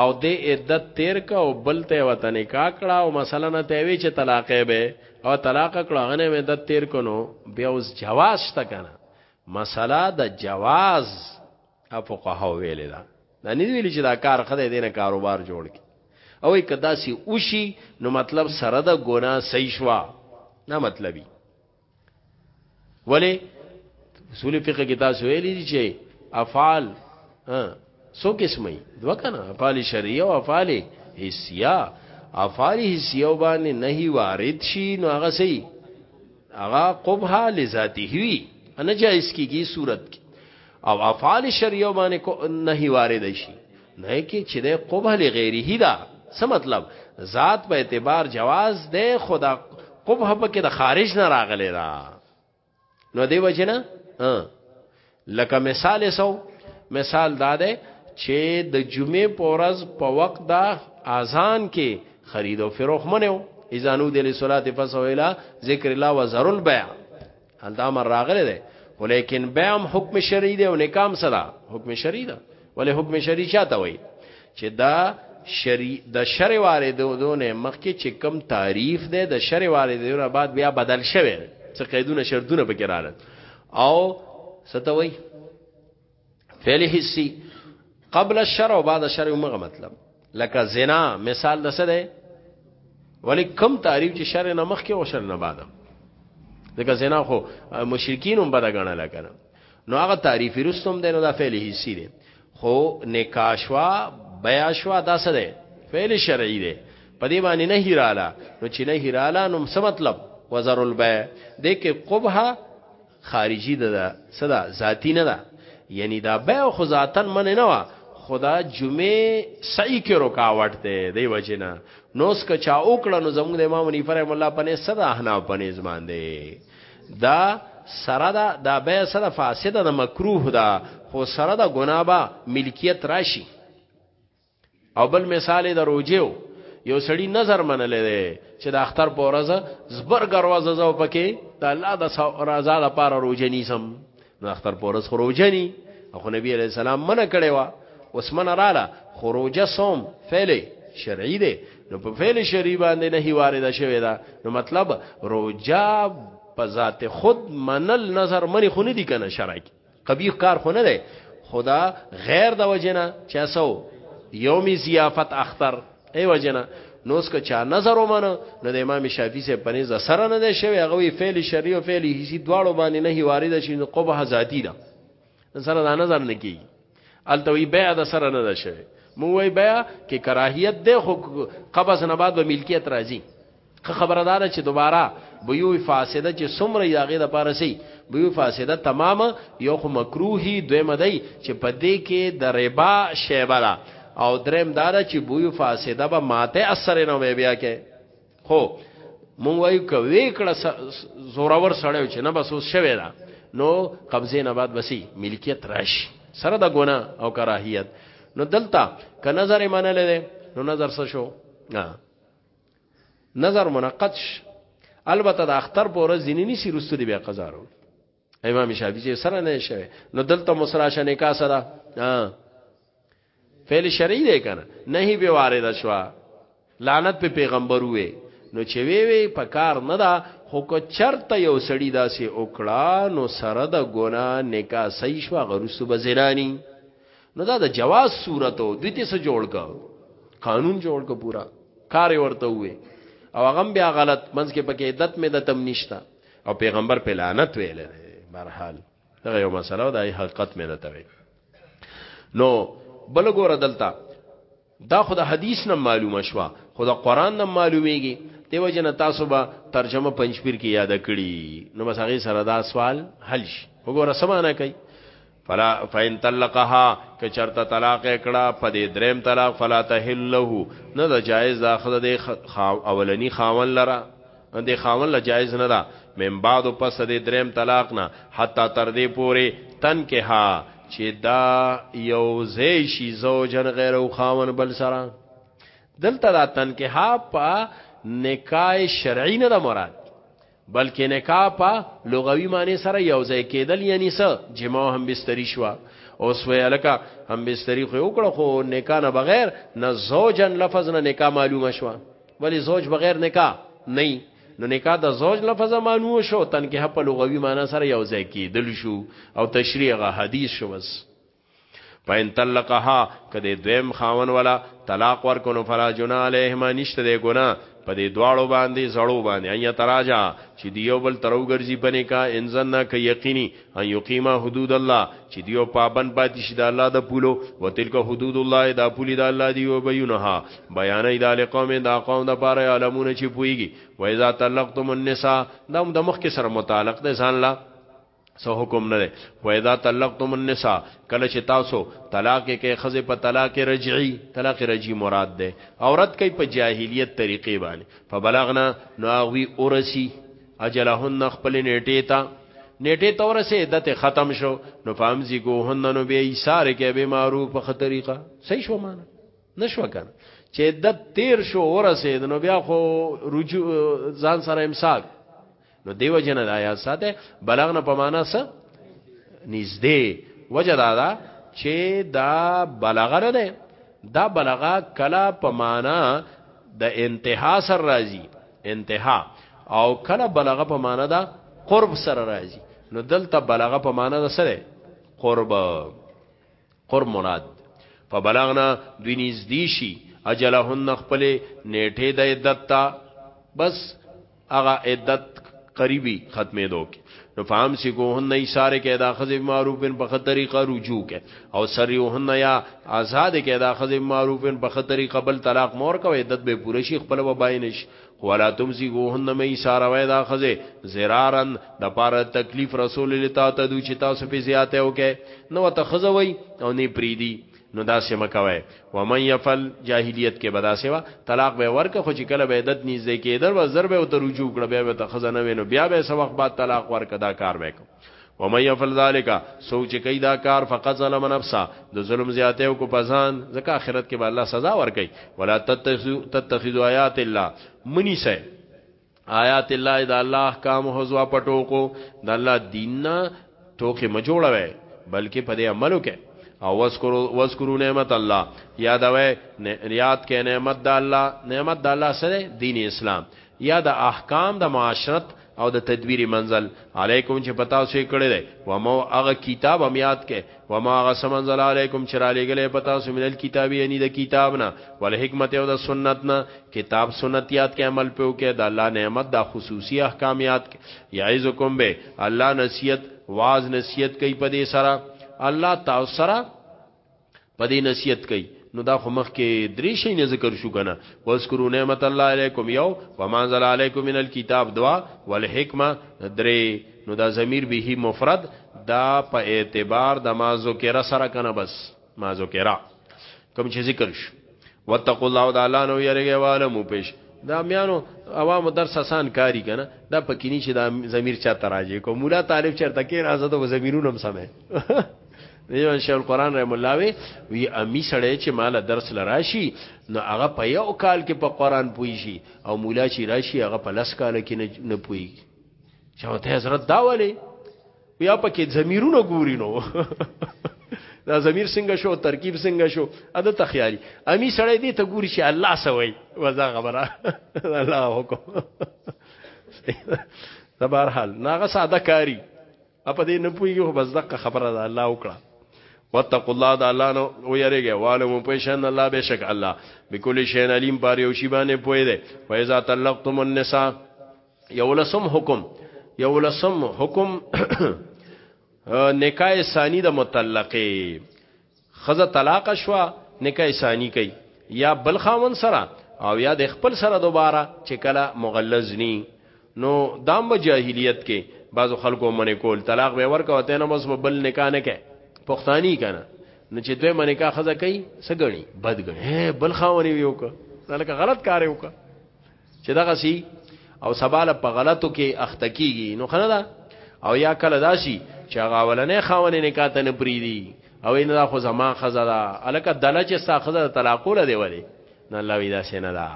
او د عدت تیر کا او بل ته وته نکاح کړه او مثلا نه ته وی چې طلاق به او طلاق کړه غنه مې عدت تیر کنو بیا اوس جواز شته کنه مسله د جواز افقه ویل دا دا نه ویل چې دا کار خدای دینه کاروبار جوړ کی او کدا سی اوشي نو مطلب سره د ګنا صحیح شوا نه مطلبي ولی اصول فقه کې تاسو ویلي دي چې افعال سو قسمه دوا کنه افعال شرعیه او افعال حسیه افعال حسیه باندې نهي وارد شي نو هغه سي هغه قبها لذاته وي ان جائز کیږي صورت کې او افعال شرعیه باندې نهي وارد شي نه کې چې د قبه لغیره دا څه مطلب ذات په اعتبار جواز ده خدا قبه په کې د خارج نه راغلی دا نو دی وجنه لکه مثال سو مثال دا ده چې د جمعې په ورځ په وخت دا اذان کې خرید او فروخت منو اذانو د صلات فسویلا ذکر الله و ذرل بیع هلته امر راغلی دی خو لیکن بیا هم حکم شرعي دی او نکام سره حکم شرعي ده ولې حکم شرعي چاته وایي چې دا شری د شر واردونه مخکې چې کم تعریف ده د شر واردونه بعد بیا بدل شوه څه قیدونه شرطونه پکې رااله او ستوي فعل حسی قبل الشر او بعد الشر مغه مطلب لکه زنا مثال د څه دی ولی کم تعریف چې شر نه مخکې او شر نه بعد ځکه زنا خو مشرکین هم بد غنل کنه نو هغه تعریف رستم دی نو دا فعل حسی دی خو نکاشوا بیاشوا دا څه دی فعل شرعی دی په دې باندې نه هیراله نو چې نه هیراله نو څه مطلب وزر البیع د کې قبها خارجی ده ده څه ده ذاتی نه ده یعنی دا بیع خو ذاتن من نه وا خدا جمعه سعی کې رکاوټ ده دی وجنا نوس که چا وکړه نو زموږ د امام حنیفه رحم الله پنه صدا احنا پنه زمان ده دا سره دا دا به سره فاسده د مکروه ده خو سره د ګنابه ملکیت راشي او بل مثال د روجیو یو سړی نظر منلې دی چې د اختر په ورځ زبر غروازه زو پکې د الله د رضا لپاره روجنی سم نو اختر په ورځ خروجنی اخو نبی علیہ السلام منع کړي وا اوس من رااله خروجه صوم فعل شرعي دی نو په فعل شرعي باندې نه هی وارده شوی دا نو مطلب روجا په ذات خود منل نظر منی خو نه دی کنه شرعي قبیح کار خو نه دی خدا غیر د وجنه چا سو یومی ضیافت اختر ای وجنه نو اس که چا نظر ومنه نو د امام شافعي سره پني ز سره نه دی شوی هغه وی فعل شرعي او فعل هیڅ دواړو باندې نه وارد شي نو قبه ذاتی ده سره دا نظر نه کی التوی بیا د سره نه ده شوی مو وی بیا کې کراهیت ده خو قبض نه بعد به ملکیت راځي خبردار چې دوباره بيو فاسده چې سمره یاغه د پاره سي بيو فاسده تمام یو خو مکروهي دوی مدای چې پدې کې د ربا شیبه ده او دریم دا ده چې بيو فاسده به ماته اثر نه وي بیا کې خو مونږ وایو کوي کړه زورور سړیو چې نه بس اوس شوی دا نو قبضه نه بعد بسی ملکیت راش سره د ګنا او کراهیت نو دلته ک نظر منل دي نو نظر څه شو نه نظر منقط ش البته د اختر په ورځ ځینې نسی رسو دی بیا قزارو امام شافعی چې سره نه شوی نو دلته مسراشه نکاح سره فعل شرعي دی کنه نه به وارد شوا لعنت په پیغمبر وې نو چې وی وی په کار نه دا خو کو چرته یو سړی داسې وکړه نو سره د ګنا نکاح صحیح شو غرسو بزرانی نو دا د جواز صورت او دوی ته څه جوړ کا قانون جوړ کا پورا کار ورته وې او هغه بیا غلط منځ کې پکې عدت مې د تم نشتا او پیغمبر په لعنت ویل برحال دا یو مسله او د حقیقت مې ده ته نو بل ګور دلته دا خو د حدیث نه معلومه شوه خو د قرآن نه معلومیږي دی وجه نه تاسو به ترجمه پنځپیر کې یاد کړی نو بس هغه سره دا سوال حل شي وګوره سمانه کوي فلا فین طلقها که چرته طلاق کړه په دې دریم طلاق فلا تحل له نه د جایز د اخذ د اولنی خاون لره د خاون له جایز نه ده من بعد پس د دریم طلاق نه حتی تر دې پوري تن کې ها چې دا یو زی شي زوجن غیر او خاون بل سره دلته دا تن کې ها په نکاح شرعي نه مراد بلکې نکاح په لغوي معنی سره یو ځای کېدل یعنی څه جما هم بستری شو او سوی الکا هم بستری خو وکړه خو نکاح نه بغیر نه زوجن لفظ نه نکاح معلومه شوه ولی زوج بغیر نکاح نه نو نکاح د زوج لفظ مانو شو تنکه په لغوي معنی سره یو ځای کېدل شو او تشریع غ حدیث شو بس پاین طلقها کده دویم خاون ولا طلاق ورکونو فلا جنا علیهما نشته دی ګنا په دې دواړو باندې زړو باندې ایا تراجا چې دیو بل ترو ګرځي بنې کا انزن نه کې یقیني ان یقیما حدود الله چې دیو پابند پاتې شي د الله د پولو وتلک حدود الله دا پولی د الله دی او بینها بیانې د لقوم د قوم د پاره علمونه چې پویږي و اذا طلقتم النساء دا د مخ کې سره متعلق ده ځان لا سو حکم نه ده و اذا طلقتم النساء کله چې تاسو طلاق کې خزه په طلاق رجعي طلاق رجعي مراد ده عورت کوي په جاهلیت طریقې باندې فبلغنا نو هغه ورسی اجلهن خپل نیټه تا نیټه تور سه عدت ختم شو نو فامزی کو هن نو به ایثار کې به معروف په طریقه صحیح شو معنا نشو کنه چې عدت تیر شو ورسید نو بیا خو رجوع ځان سره امساک نو دیو جن د آیات ساته بلغنه په معنا سره نږدې وجه دا ده چې دا بلغه نه ده دا بلغا کلا په معنا د انتها سر راځي انتها او کلا بلغه په معنا دا قرب سر راځي نو دلته بلغه په معنا دا سره قرب قرب مراد فبلغنا دوی نږدې شي اجلهن خپل نیټه د عدت تا بس هغه عدت قریبی ختمې دو کې نو فهم سی کو هن نه ساره کې دا خزې معروفن په خطرې کا رجوع کې او سری هن یا آزاد کې دا خزې معروفن په خطرې قبل طلاق مور کو عدت به پوره شي خپل و باینش ولا تم سی کو هن مې ساره وای دا خزې زرارن د پاره تکلیف رسول لتا ته دو چې تاسو په زیاته او کې نو ته خزوي او نه پریدي نو داسې مه کوئ، ومن یفعل، جاهلیت کې به داسې وه، طلاق به یې ورکړ، خو چې کله به عدت نږدې کېده، بس زر به یې ورته رجوع کړه، بیا به ورته ښځه نه وې، نو بیا به یې څه وخت بعد طلاق ورکړ، دا کار به یې کاوه. ومن یفعل ذلک، څوک چې کوي دا کار، فقد ظلم نفسه، د ظلم زیاتی یې وکړ په ځان، ځکه آخرت کې به الله سزا ورکوي، ولا تتخذوا آیات الله، مه نیسئ. آیات الله د الله احکام حزوا پټو کو د الله دین نه ټوکې م جوړوي بلکې په دې عملو کې او وذکرو وذکرو نعمت الله یادوي یاد کې نعمت د الله نعمت د الله سره دین اسلام یا د احکام د معاشرت او د تدبیر منزل علیکم چې پتا سو کړی دی و مو هغه کتاب هم یاد کې وما غسم انزل علیکم چرا لګلې پتا سو منل کتابی یعنی د کتاب نه ول حکمت او د سنت نه کتاب سنت یاد کې عمل پیو کې د الله نعمت د خصوصي احکام یاد کې یعزکم به الله نصیحت واز نصیحت کوي په دې سره الله تاسو سره په دې نصیحت کوي نو دا خو مخ کې درې شي نه ذکر شو کنه واذکروا نعمت الله علیکم یو ومانزل علیکم من الكتاب دوا والحکمه درې نو دا ضمیر به مفرد دا په اعتبار د ما ذکر سره کنه بس ما ذکر کوم چې ذکر شو وتقوا الله تعالی نو یریږي واله مو پیش دا میانو عوام درس آسان کاری کنه دا پکینی چې دا ضمیر چا تراجه کو مولا طالب چرته کې راځه ته ضمیرونه هم سمه دیو شیخ القران رحم الله وی وی امی سړی چې مال درس لراشي نو هغه په یو کال کې په قران پوي شي او مولا چې راشي هغه په لس کال کې نه پوي چاته حضرت دا ولی بیا پکې زمیرونه ګوري نو دا زمیر څنګه شو ترکیب څنګه شو اده تخیاري امی سړی دې ته ګوري چې الله سوي وزا خبره الله حکم تبار حال ناغه ساده کاری اپ دې نه پوي خو بس دغه خبره ده الله وکړه واتقوا الله د الله نو او یریږي والم په شان الله بشک الله بكل شین علیم بار یو شی باندې پوي دی فایزا طلقتم النساء یولسم حکم یولسم حکم نکاح ثانی د متلقه خزه طلاق شوا نکاح ثانی کوي یا بل خاون سره او یا د خپل سره دوباره چې کله مغلظ ني نو دام به جاهلیت کې بعضو خلکو منې کول طلاق به ورکو ته نه بس بل نکاح نه کوي پښتانی کنه نو چې دوی منې کا خزه کوي سګړي بد ګړي بل خاوني ویو که لکه غلط کار وکړه چې دغه سي او سباله په غلطو کې اخته کیږي نو خنه ده او یا کله داسي چې هغه ولنې خاونې نکاح ته نه پریدي او ان دا خو زما خزه ده الکه دله چې سا خزه طلاق ول دی ولی نه الله وی دا سینه ده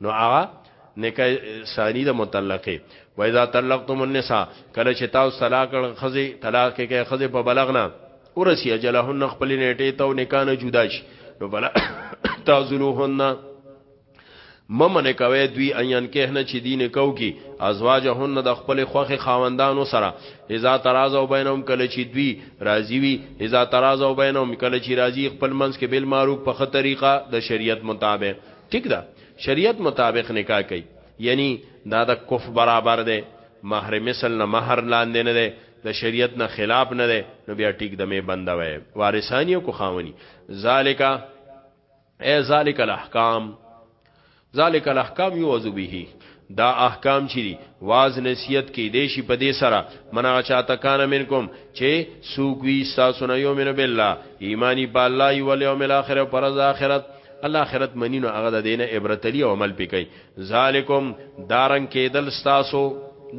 نو هغه نکاح ثانی د متلقه و اذا طلقتم النساء کله چې تاسو طلاق خزه طلاق کې خزه په بلغنا ورسی اجلهن خپل نیټه ته نکاح نه جدا شي نو بلا تازلوهن ممنه کوي دوی ان کې نه چې دین کو کی ازواجهن د خپل خوخه خاوندانو سره اذا ترازو بینهم کله چې دوی راضی وي اذا ترازو بینهم کله چې راضی خپل منځ کې بل معروف په خه طریقه د شریعت مطابق ټیک ده شریعت مطابق نکاح کوي یعنی دا د کف برابر ده مہر مثل نه مہر لاندې نه ده د شریعت نه خلاف نه ده نو بیا ټیک د می بنده وای وارثانی کو خاونی ذالکا اے ذالک الاحکام ذالک الاحکام یوعظ به دا احکام چي دي واز نصیحت کې دي شي په دې سره منع چاته کان منکم چې سوق وی تاسو نه یومن بالله ایمانی په الله او یوم الاخر پر اخرت الله اخرت منینو هغه د دینه عبرت لی او عمل پکې ذالکم دارن کېدل تاسو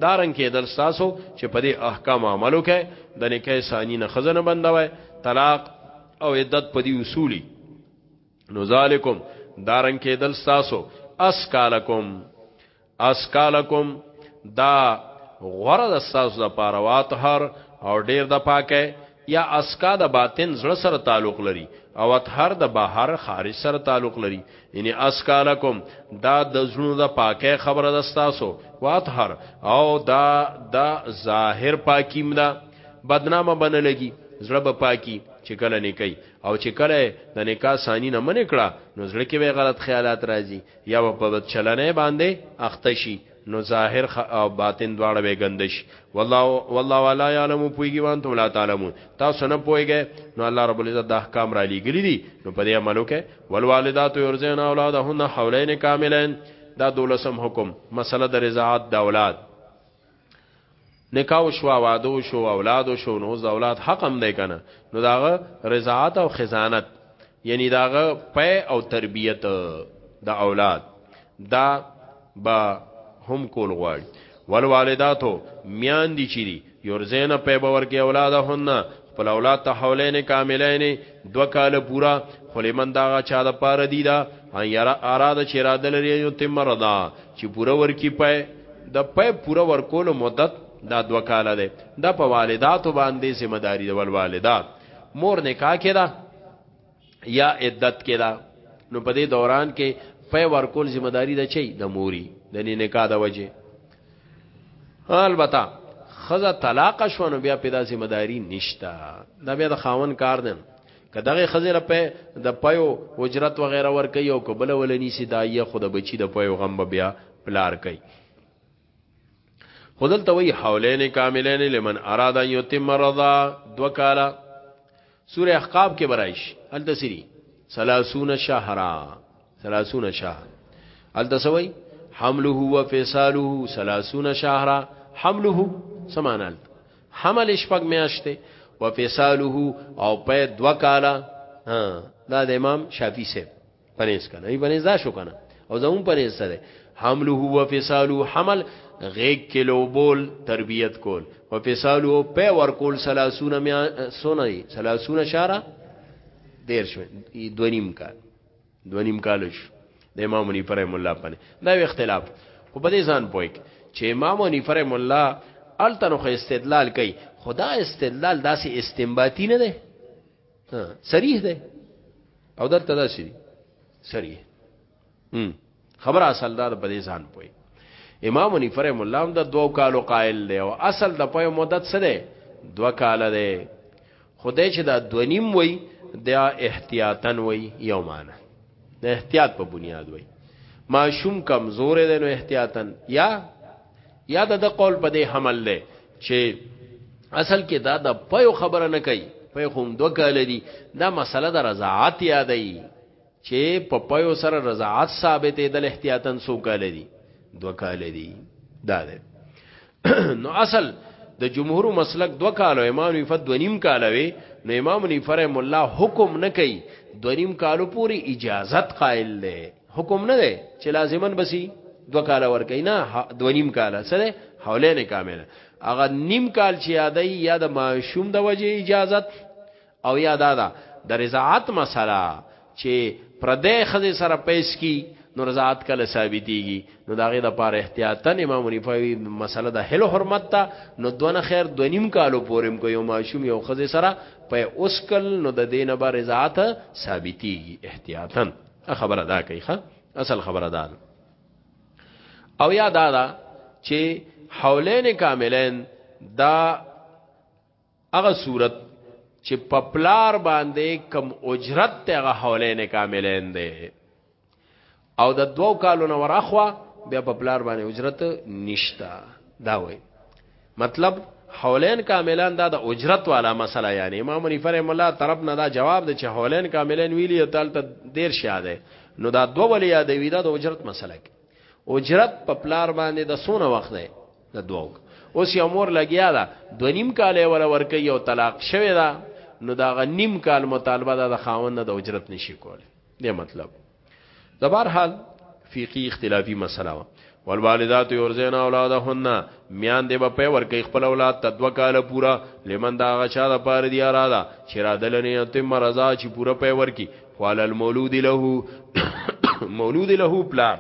دارن کېدل تاسو چې په دې احکام عملو کې د نکاح ثانی نه خزنه بندوي طلاق او عدت په دی اصولي نو ذالکم دارن کې دل تاسو اسکالکم اسکالکم دا غره د تاسو د پاروات هر او ډیر د پاکه یا اسکا د باطن زړه سره تعلق لري او اطهر د بهر خارج سره تعلق لري یعنی اسکالکم دا د زړه د پاکه خبره د تاسو واطهر او دا دا ظاهر پاکیم ده بدنامه بنه لګي زړه به پاکي چې کله نکي او چې کله د نکاح ثاني نه من کړه نو زړه کې به غلط خیالات راځي یا په بد چلنې باندې اخته شي نو ظاهر او باطن دواړه به ګند شي والله والله ولا يعلم پويږي وان ته ولا تعلمون تاسو نه پويږئ نو الله رب العزت د احکام را لګلي دي نو په دې عملو کې والوالدات يرزين اولادهن حولين كاملين دا دولسم حکم مسله د رضاعت د اولاد نکاح شو وادو شو اولاد شو نو د اولاد حق هم دی کنه نو داغه رضاعت او خزانت یعنی داغه پي او تربیت د اولاد دا با هم کول غواړي والوالداتو میان دي چي دي یورزین په باور کې اولادهن خپل اولاد ته حولین کاملین دو کال پورا خلیمن داغا چا دا پار دی دا ان یرا اراده چې را دلري یو تم رضا چې پورا ورکی پای د پای پورا ورکول مدت دا دو کال ده دا په والداتو باندې ذمہ داری د والدات مور نکاح کړه یا عدت کړه نو په دې دوران کې پای ورکول ذمہ داری د چي د موري د نکاح د وجه البته خزه طلاق شو نو بیا پیدا ذمہ داری نشتا دا بیا د خاون کار دی کداغه خزه را په د پيو اجرت وغیرہ ور کوي او کبل ولنی سي دایې خود بچی د پيو غم بیا پلار کوي خودل توي حولین کاملین لمن اراد ان یتم رضا دو کالا سوره احقاف کې برایش التسری 30 شهرا 30 شهر التسوی حمله و فصاله 30 شهرا حمله سمانال حمل شپږ میاشتې و فصاله او په دوا کالا دا د امام شافعي سره پنيز کنه ای پنيز دا شو کنه او زمون پنيز سره حمله و فصالو حمل غیګ کلو بول تربیت کول و فصالو په ور کول سلاسونه میا سونه دی سلاسونه شارا دیر شو دونیم کال دونیم کال شو د امام ونی پر مولا پنه دا اختلاف خو په دې ځان پوي چې امام ونی پر مولا التنو خو استدلال کوي خدا استدلال داسې استنباطي نه دی صریح ده او درته دا شي صریح خبر اصل دار په دې ځان پوي امام ونی فرم الله هم د دوو کالو قائل دی او اصل د پوي مدت څه ده دو کال ده خدای چې دا دونیم وای دا احتیاطن وای یو معنا د احتیاط په بنیاد وای ماشوم کمزور دی نو احتیاطن یا یا د د قول په دې حمل دی چې اصل کې دا د پيو خبره نه کوي پي هم دو کال دي دا مسله د رضاعت یادای چې په پيو سره رضاعت ثابتې د احتیاطاً سو کال دي دو کال دي دا ده نو اصل د جمهور مسلک دو کالو امام نفی دو نیم کالو وی نو امام نفی رحم الله حکم نه کوي دو نیم کالو پوری اجازت قائل دی حکم نه دی چې لازمن بسی دو کال ور کوي نه دو نیم کال سره حولین کامل هغه نیم کال چې یادای یا د معشوم د وجه اجازت او یا دادا د رضاعت مسله چې پردې خزه سره پیس کی نو رضاعت کله ثابتېږي نو داغه د پاره احتیاطا امام ونیفوی مسله د هلو حرمت ته نو دونه خیر د نیم کالو پورم کو یو ماشوم یو خزه سره په اوسکل نو د دینه بار رضاعت ثابتېږي احتیاطا خبره دا کوي ښه اصل خبره دا ده او یا دا دا چې حولین کاملین دا هغه صورت چې په پلار باندې کم اجرت ته هغه حولین کاملین دی او د دوو کالو نو راخوا بیا په پلار باندې اجرت نشتا دا وای مطلب حولین کاملان دا د اجرت والا مسله یعنی امام حنیفه رحم الله طرف نه دا جواب دی چې حولین کاملان ویلی تل ته دیر شاده نو دا دو ولی یادوی دا د اجرت مسله کې اجرت په پلار باندې د سونه وخت دی د دوو اوس یو مور لګیا ده دو نیم کال ولا ورکې یو طلاق شوی دا نو دا غ نیم کال مطالبه ده د خاوند د اجرت نشي کول دی مطلب زبر حال فقهي اختلافي مسله وا والوالدات يرزين اولادهن میان دی په ور کوي خپل اولاد ته دوه کال پورا لمن دا غچا د پاره دی را ده چې را دلنه ته مرزا چې پورا په ور کی خپل المولود له مولود له پلار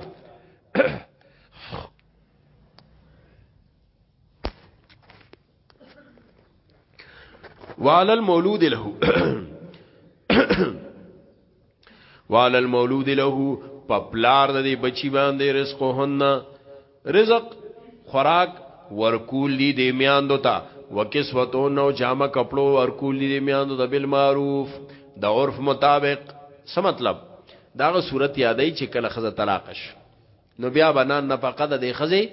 وعلى المولود له وعلى المولود له په پلار د دې بچی باندې رزق هن رزق خوراک ورکول دي د میاندو ته وکسوتو نو جامه کپړو ورکول دي د میاندو د بل معروف د عرف مطابق څه مطلب داغه صورت یادای چې کله خزه طلاق شي نو بیا بنا نفقه د دې خزي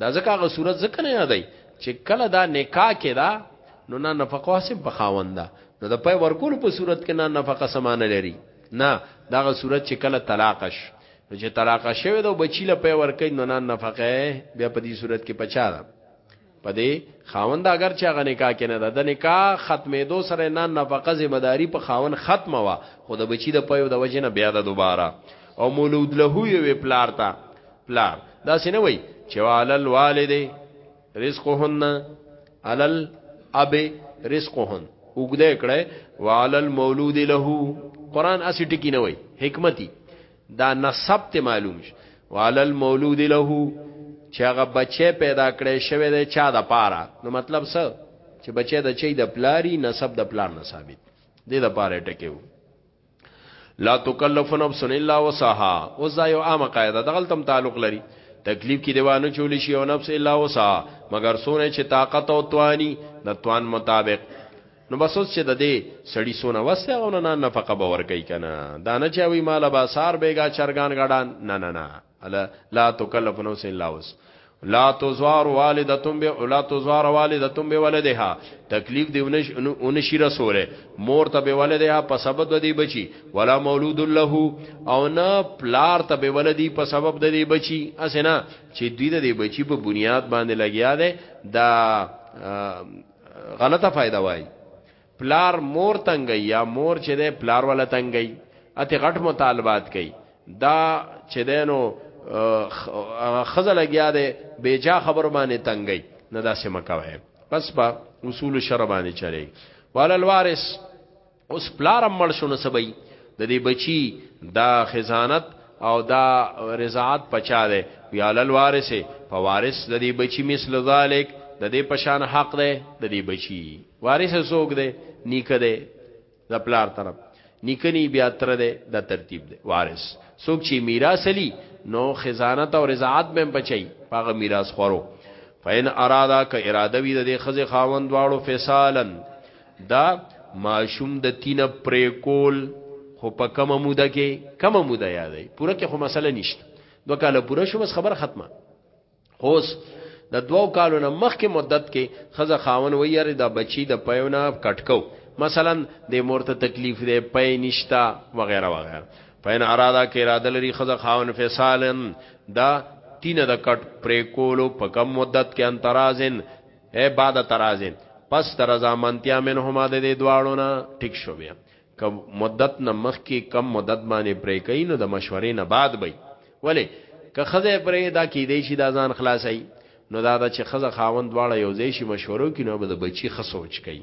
دا ځکه هغه صورت ځکه نه یادای چې کله دا نکاح کې دا نو نه نفقه واسم په خاونده نو د پي ورکول په صورت کې نه نفقه سمانه لري نه داغه صورت چې کله طلاقش نو چې طلاق شوی دا بچی له پي ورکې نو نه نفقه بیا په دې صورت کې پچا ده په دې خاوند اگر چې هغه نکاح کې نه ده د نکاح ختمېدو سره نه نفقه ذمہ داری په خاوند ختمه وا خو د بچی د پيو د وجه نه بیا د دوباره او مولود له یو پلار تا پلار دا سینه وای چې علل والد رزقهن علل اب رزقهن وګدې کړه وعلل مولود له قران اسی ټکی نه وای حکمتي دا نسب ته معلوم شي وعلى المولود له چې هغه بچي پیدا کړي شوی دی چا د پاره نو مطلب څه چې بچي د چي د پلاری نسب د پلار نه ثابت دی د پاره ټکیو لا تکلف نفس الا وسعها او زایو عامه قاعده دغل تم تعلق لري تکلیف کې دیوانو چول شي او نفس الا وسع مگر سونه چې طاقت او توانی د توان مطابق نو بس اوس چې د دې سړی سونه وسه هغه نه نه نفقه به ور کوي کنه دا نه چاوي مال با سار بیگا چرګان غډان نه نه نه الا لا تکلف نفس الا وس لا تزوار والدتم به الا تزوار والدتم به ولدها تکلیف دی اونشی رسوله مور ته به ولدها په سبب د دې بچي ولا مولود له او نه پلار ته به ولدي په سبب د دې بچي اسنه چې دوی د دې بچي په بنیاد باندې لګیا دی دا غلطه فائدہ وای پلار مور تنګي یا مور چې ده پلار ولا تنګي اته غټ مطالبات کوي دا چې دینو خزه لګیا ده بیجا خبر باندې تنګي نه دا سم کوي پس با اصول شر باندې چلے وعلى الوارث اوس پلارم مړ شو نو سبي د دې بچي دا خزانت او دا رضاعت پچا ده وی علی الوارث په وارث د دې بچي مثل ذالک د دې پشان حق ده د دې بچي وارث سوګ ده نیکه ده د پلار طرف نیکنی بیا تر ده د ترتیب ده وارث سوګ چې میراث لی نو خزانت او رضاعت به بچي پاغه میراث خورو فین ارادا ک اراده وی د دې خزه خاوند واړو فسالن دا ماشوم د تینه پرې کول خو په کمه موده کې کمه موده یادې پوره کې خو مسله نشته دوه کال پوره شو بس خبر ختمه خوس د دوو کالو نه مخکې مدت کې خزه خاون ویری دا بچی د پیونه کټکو مثلا د مورته تکلیف دی پي نشتا وغیرہ وغیرہ پاین اراده کې اراده لري خزه خاون فسالن دا تینه د کټ پرې کولو په کم مدت کې انترازن اے بعد ترازی پس تر زامنتیا منهما د دې دواړو نه ټیک شو بیا که مدت نه مخکې کم مدت باندې پرې کوي نو د مشورې نه بعد به ولی که خزه پرې دا کې دی شي دا ځان خلاصي نو دا د چې خزه خاوند دواړه یو ځای شي مشورو کې نو به د بچي خسوچ کوي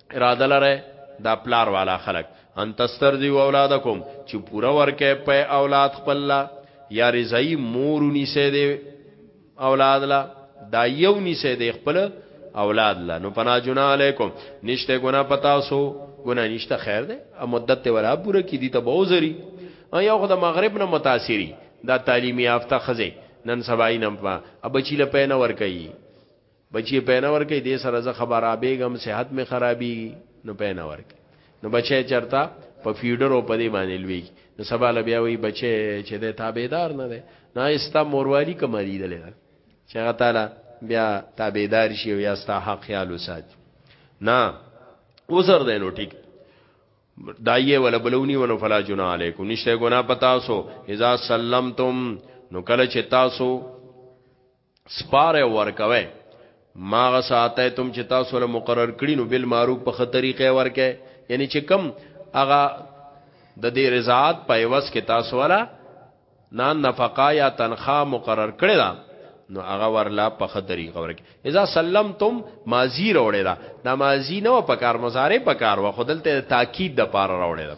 اراده لره دا پلار والا خلق ان تسترزی اولادکم چې پورا ورکه په اولاد خپل لا یا رضای مور نیسه دی اولاد لا دا یو نیسه دی خپل اولاد لا نو پنا جنا علیکم نشته ګنا پتا سو ګنا نشته خیر ده مدت ته ولا پوره کی دي ته بوزري یا خو د مغرب نه متاثری دا تعلیمی یافته خزه نن سبای نن په ابچی له پینه ور کوي بچی پی نه ورکی دی سره زه خبرابیګم صحت می خرابیږي نو پی نه ورکی نو بچی چرتا په فیډر او په دی باندې لوی نو سبا له بیا وی بچی چې د تابعدار نه ده نه استا موروالی کمالی دلې ده چې هغه تعالی بیا تابعدار شي او یا ستا حق خیال وسات نه وزر دینو ټیک دایې ولا بلونی ونو فلا جنا علیکم نشته ګنا پتا سو اذا سلمتم نو کله چې تاسو سپاره ورکوي ماغه ساته تم چې تاسو له مقرر کړی نو بل معروف په خطرېقه ورکه یعنی چې کم هغه د دې رضاعت په ایواز کې تاسو ولا نه نفقه یا تنخواه مقرر کړی دا نو هغه ورلا په خطرېقه ورکه اذا سلمتم ماضی وروړی دا د ماضی نه په کار مضارع په کار و خدلته تاکید د پار وروړی دا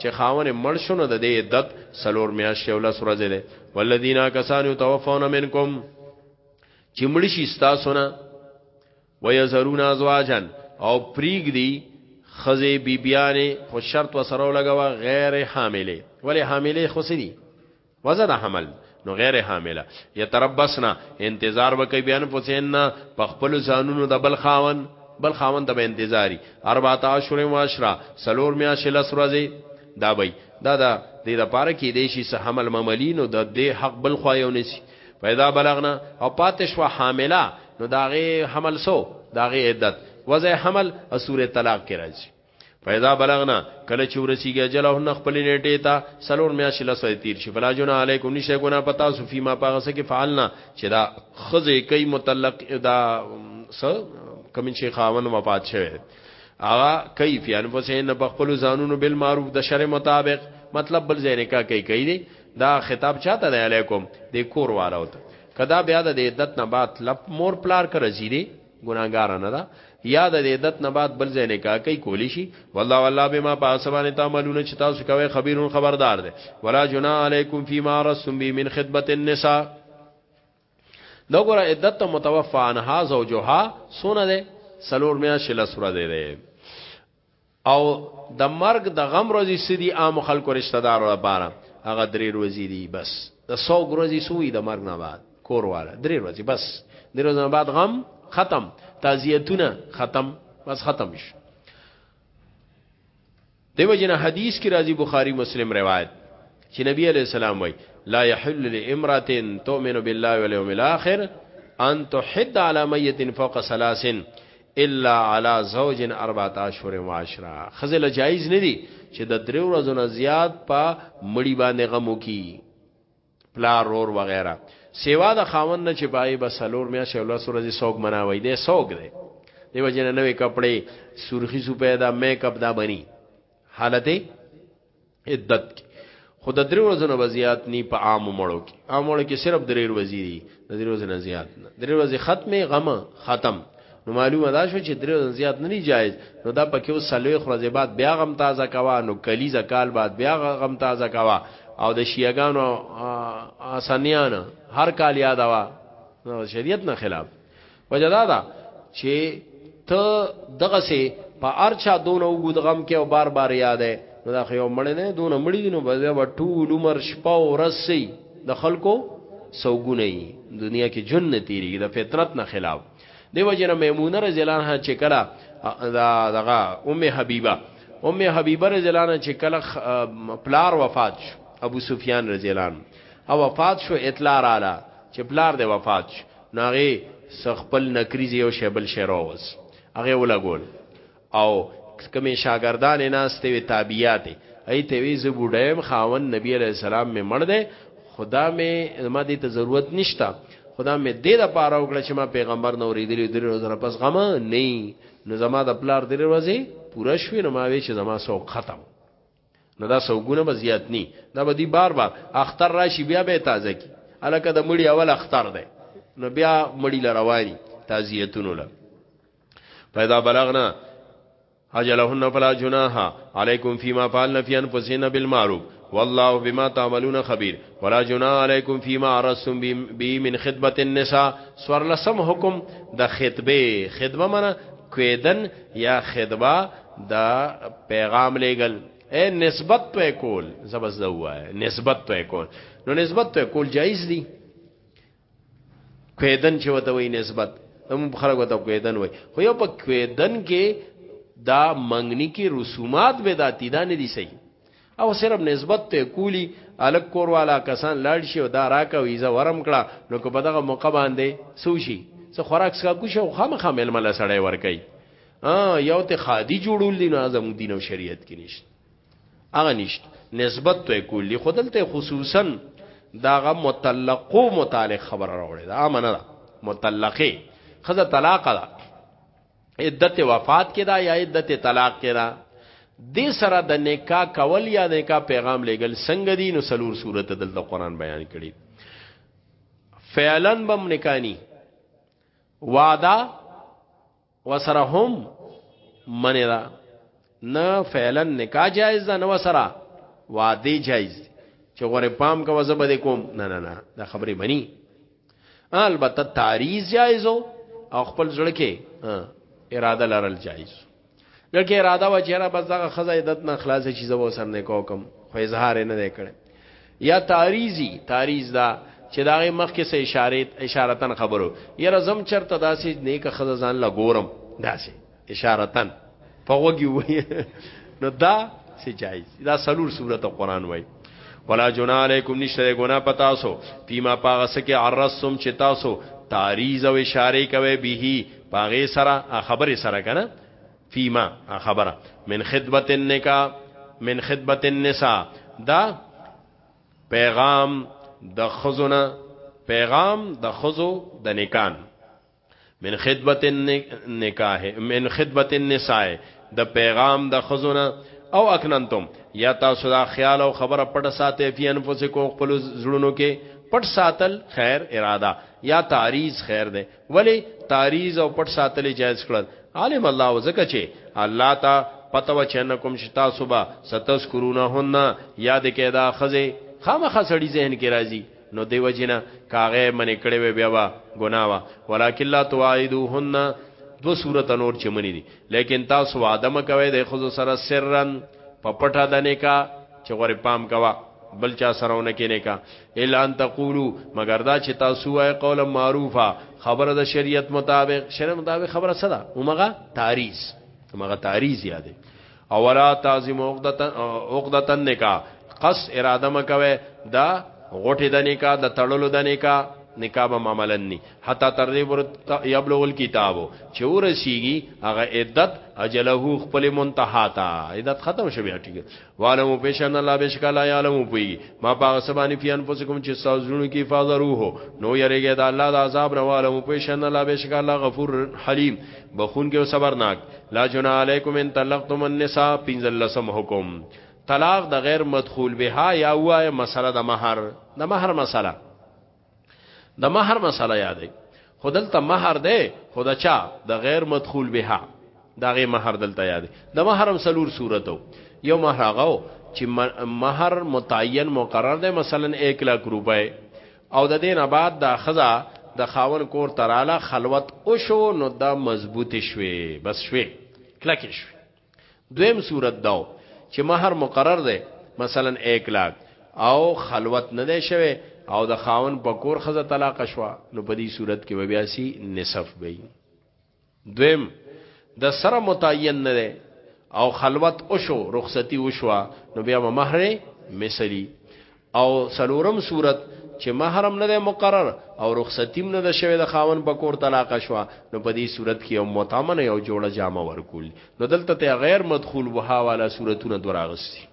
چې خاون مړ شونه د دې عدت سلور میاشتې او لس ورځې ده والذین کسانو توفون منکم چې مړ شي تاسو نه ويزرون ازواجن او پریګ دی خزه بیبیانه خو شرط وسره لګوا غیر حامله ولی حامله خو سدي وضع د حمل نو غیر حامله یتربصنا انتظار وکي بیان پوسین په خپل ځانونو د بل خاون بل خاون د انتظاری 14 اشهر و عشرا سلور میاشې لس ورځې دا وي دا د دې لپاره کې د شي سه حمل مملی نو د دې حق بل خو یو نسی پیدا بلغنا او پاتش و حامله نو داغه حمل سو داغه عدت وضع حمل اسوره طلاق کې راځي فاذا بلغنا کله چې ورسیږي اجلهن خپل نیټه ته سلور میاشي لسه تیر شي فلا جنا علیکم نشه ګنا پتا سو فيما پاغه سکه فعلنا چې دا خزه کوي متعلق دا س کمن شي خاون وفات شوی اغا کوي فی انفسهن بخپل زانونو بالمعروف د شرع مطابق مطلب بل زینه کا کوي کوي دی دا خطاب چاته دی علیکم د کور والو ته کدا بیا د عدت نه بعد لپ مور پلار کر زیری ګناګار نه ده یا د عدت نه بعد بل ځای نکاح کوي کولی شي والله والله بما پاسبانه تعملون چې تاسو کوي خبيرون خبردار ده ولا جنا علیکم فيما رسم بي من خدمت النساء دا ګره عدت متوفا عنها زوجها سونه ده سلور میا شل سره ده او د مرګ د غم ورځې سدي عام خلکو رشتہ دارو لپاره هغه درې ورځې دي بس د سو ورځې سوې د مرګ نه بعد کور والا درې ورځې بس درې ورځې نه بعد غم ختم تعزیتونه ختم بس ختم شي دیو جن حدیث کی راضی بخاری مسلم روایت چې نبی علیہ السلام وای لا يحل لامراه تؤمن بالله واليوم الاخر ان تحد على ميت فوق ثلاث الا علی زوج اربعه اشهر و عشرا خزه له جایز نه دي چې د درې ورځو نه زیات په مړی باندې غم وکي پلا رور وغیرہ سیوا د خاون نه چې پای به سلور میا شي الله سره دي سوګ مناوي دي سوګ دي دی وجنه نوې کپڑے سرخی سو پیدا میک اپ دا بني حالته عدت کې خو د درې ورځې نه وزيات ني په عام مړو کې عام مړو کې صرف درې ورځې دي د درې ورځې نه زیات نه درې ورځې ختمه غم ختم نو معلومه ده شو چې درې ورځې زیات نه نه جایز نو دا پکې وس سلوي خرزه بعد بیا غم تازه کوا نو کلی زکال بعد بیا غم تازه کوا او د شیعاګانو اسانیان هر کال یادوا شریعت نه خلاف وجدا دا چې ته دغه سي په ارچا دون او ګد غم کې او بار بار یادې نو دا خو مړ نه دون مړ دي نو به ټول عمر شپه او رسي د خلکو سوګونه یي دنیا کې جن نه تیریږي د فطرت نه خلاف دی وجنه میمونه رضی الله عنها چې کړه دا دغه ام حبیبه ام حبیبه رضی الله عنها چې کله پلار وفات شو ابو سفیان رضی الله عنه او وفات شو اطلاع رااله چې پلار دی وفات شو نو هغې څخه خپل نکریزې یو شی بل شی راووست، هغه یې ولګول او کومې شاګردانې ناستې وې، تابعیات یې، هغې ته یې وې، زه بوډۍ یم، خاوند نبي علیه السلام مې مړ دی، خو دا مې، زما دې ته ضرورت نشته، خو دا مې دې لپاره وکړه چې ما پیغمبر نه اورېدلي، درې ورځې نه پس غمه نه یي، نو زما د پلار درې ورځې پوره شوې، نو ما وې چې زما سوق ختم. نو دا سوګونه به زیات ني دا به دی بار بار اختر راشي بیا به تازه کی الکه د مړی اول اختر ده نو بیا مړی لرواني تعزیتونو له پیدا بلغنا اجلهن فلا جناح علیکم فیما فعلن فی انفسهن بالمعروف والله بما تعملون خبير ولا جناح عليكم فيما عرضتم به من خدمه النساء سور لسم حکم د خطبه خدمه منه کویدن یا خدمه دا پیغام لېګل اے نسبت په کول زبس دا وای نسبت په کول نو نسبت په کول جایز دی کویدن چې وته وای نسبت هم خلک وته کویدن وای خو یو په کویدن کې دا منګنی کې رسومات به داتی دا نه دي صحیح او صرف نسبت ته کولی الک کور والا کسان لاړ شي او دا راکا ویزه ورم کړه نو که په دغه موقع باندې سوشي څه خوراک سکا کو شو خامخا ململ سړی ور کوي ا یو ته خادي جوړول دي نو اعظم دین او شریعت کې نشته هغه نشته نسبت ته کولی خودلته خصوصا داغه متلقو متعلق خبر راوړي دا منه متلقه خزه طلاق ده عدت وفات کې دا یا عدت طلاق کې دا دې سره د نکاح کول یا نکاح پیغام لګل څنګه دي نو سلور صورت دلته قران بیان کړي فعلا بم نکانی وعده وسره هم منی دا نه فعلا نکاح جایز ده نو سره وعده جایز دي چې غره پام کا وځه بده کوم نه نه نه دا خبره منی البته تعریض جایز او خپل ځړه کې اراده لرل جایز لکه اراده و چیرې بس دغه خزه عدت نه خلاص شي زو سر نه کو کم خو اظهار نه کړي یا تعریضی تعریض دا چې داغه مخ کې سه اشاره اشارتن خبرو یره زم چرته داسې نیک خزه ځان لا ګورم داسې اشارتن په وګي وای نو دا سی جایز دا سلور صورت قرآن وای ولا جنا علیکم نشته ګنا پتا سو پیما پاغه سکه عرسم چې تاسو تعریض او اشاره کوي به پاغه سره خبره سره کنه فیما خبره من خدمت النکاح من خدمت النساء دا پیغام د خزونه پیغام د خزو د نکان من خدمت النکاح من خدمت النساء د پیغام د خزونه او اکننتم یا تاسو دا خیال او خبره پټ ساتي فی انفسکم خپل زړونو کې پټ ساتل خیر اراده یا تعریض خیر ده ولی تعریض او پټ ساتل جایز کړل عالم الله وزکه چې الله تا پته و چنکم شتا صبح ستذکرونهن یاد کېدا خزه خامخ سړی ذهن کې راځي نو دی وجنه کاغه منی کړي وي بیا وا ګنا وا ولکن لا تواعدوهن دو صورت نور چې منی دي لیکن تاسو وعده مکوي د خود سره سرن په پټه د نکا چې غوري پام کوا بل چا سرهونه کې نکا الا ان تقولو مگر دا چې تاسو وای قول معروفه خبره د شریعت مطابق شریعت مطابق خبره صدا اومغه تعریض اومغه تعریض یاده او ولا تعظیم عقدتا عقدتا نکاح قص اراده مکوي دا غټه د نکاح د تړلو د نکاح نکاح به معاملې ني حتا تر دې ور یبلغ الكتاب چې ورسیږي هغه عدت اجله خپل منتها تا عدت ختم شوی ټیګ والمو بشن الله بشکل یعلم پی ما باغ سبانی فی انفسکم چې سازونو کې فاضروه نو یریګه د الله د عذاب نه والمو بشن الله بشکل غفور حلیم بخون کې صبرناک لا جنا علیکم ان طلقتم النساء پنځل لسم حکم طلاق د غیر مدخول بها یا وای مسله د مہر د مہر مسله د مہر مسله یادې خودلته مہر دی خدا چا د غیر مدخول بها داغه مہر دلته یادې د مہرم سلور صورتو یو مہر هغه چې مہر متعین مقرر دی مثلا 1 لک روپے او د دې نه بعد دا ښځه د خاوند کور ته راله خلوت وشو نو دا مضبوطې شوې بس شوې کلکې شوې دویم صورت داو چې مہر مقرر دی مثلا 1 لاک او خلوت نه دی شوی او د خاون په کور خزه طلاق شوا نو په دې صورت کې بیا سی نصف وي دویم د سره متعین نه ده او خلوت وشو رخصتی وشو نو بیا مہر مثلی او سلورم صورت چې محرم نه ده مقرر او رخصتیم نه ده شوی د خاون په کور طلاق شو نو په دې صورت کې یو متامن یو جوړه جامه ورکول نو دلته ته غیر مدخول وها والا صورتونه دراغستی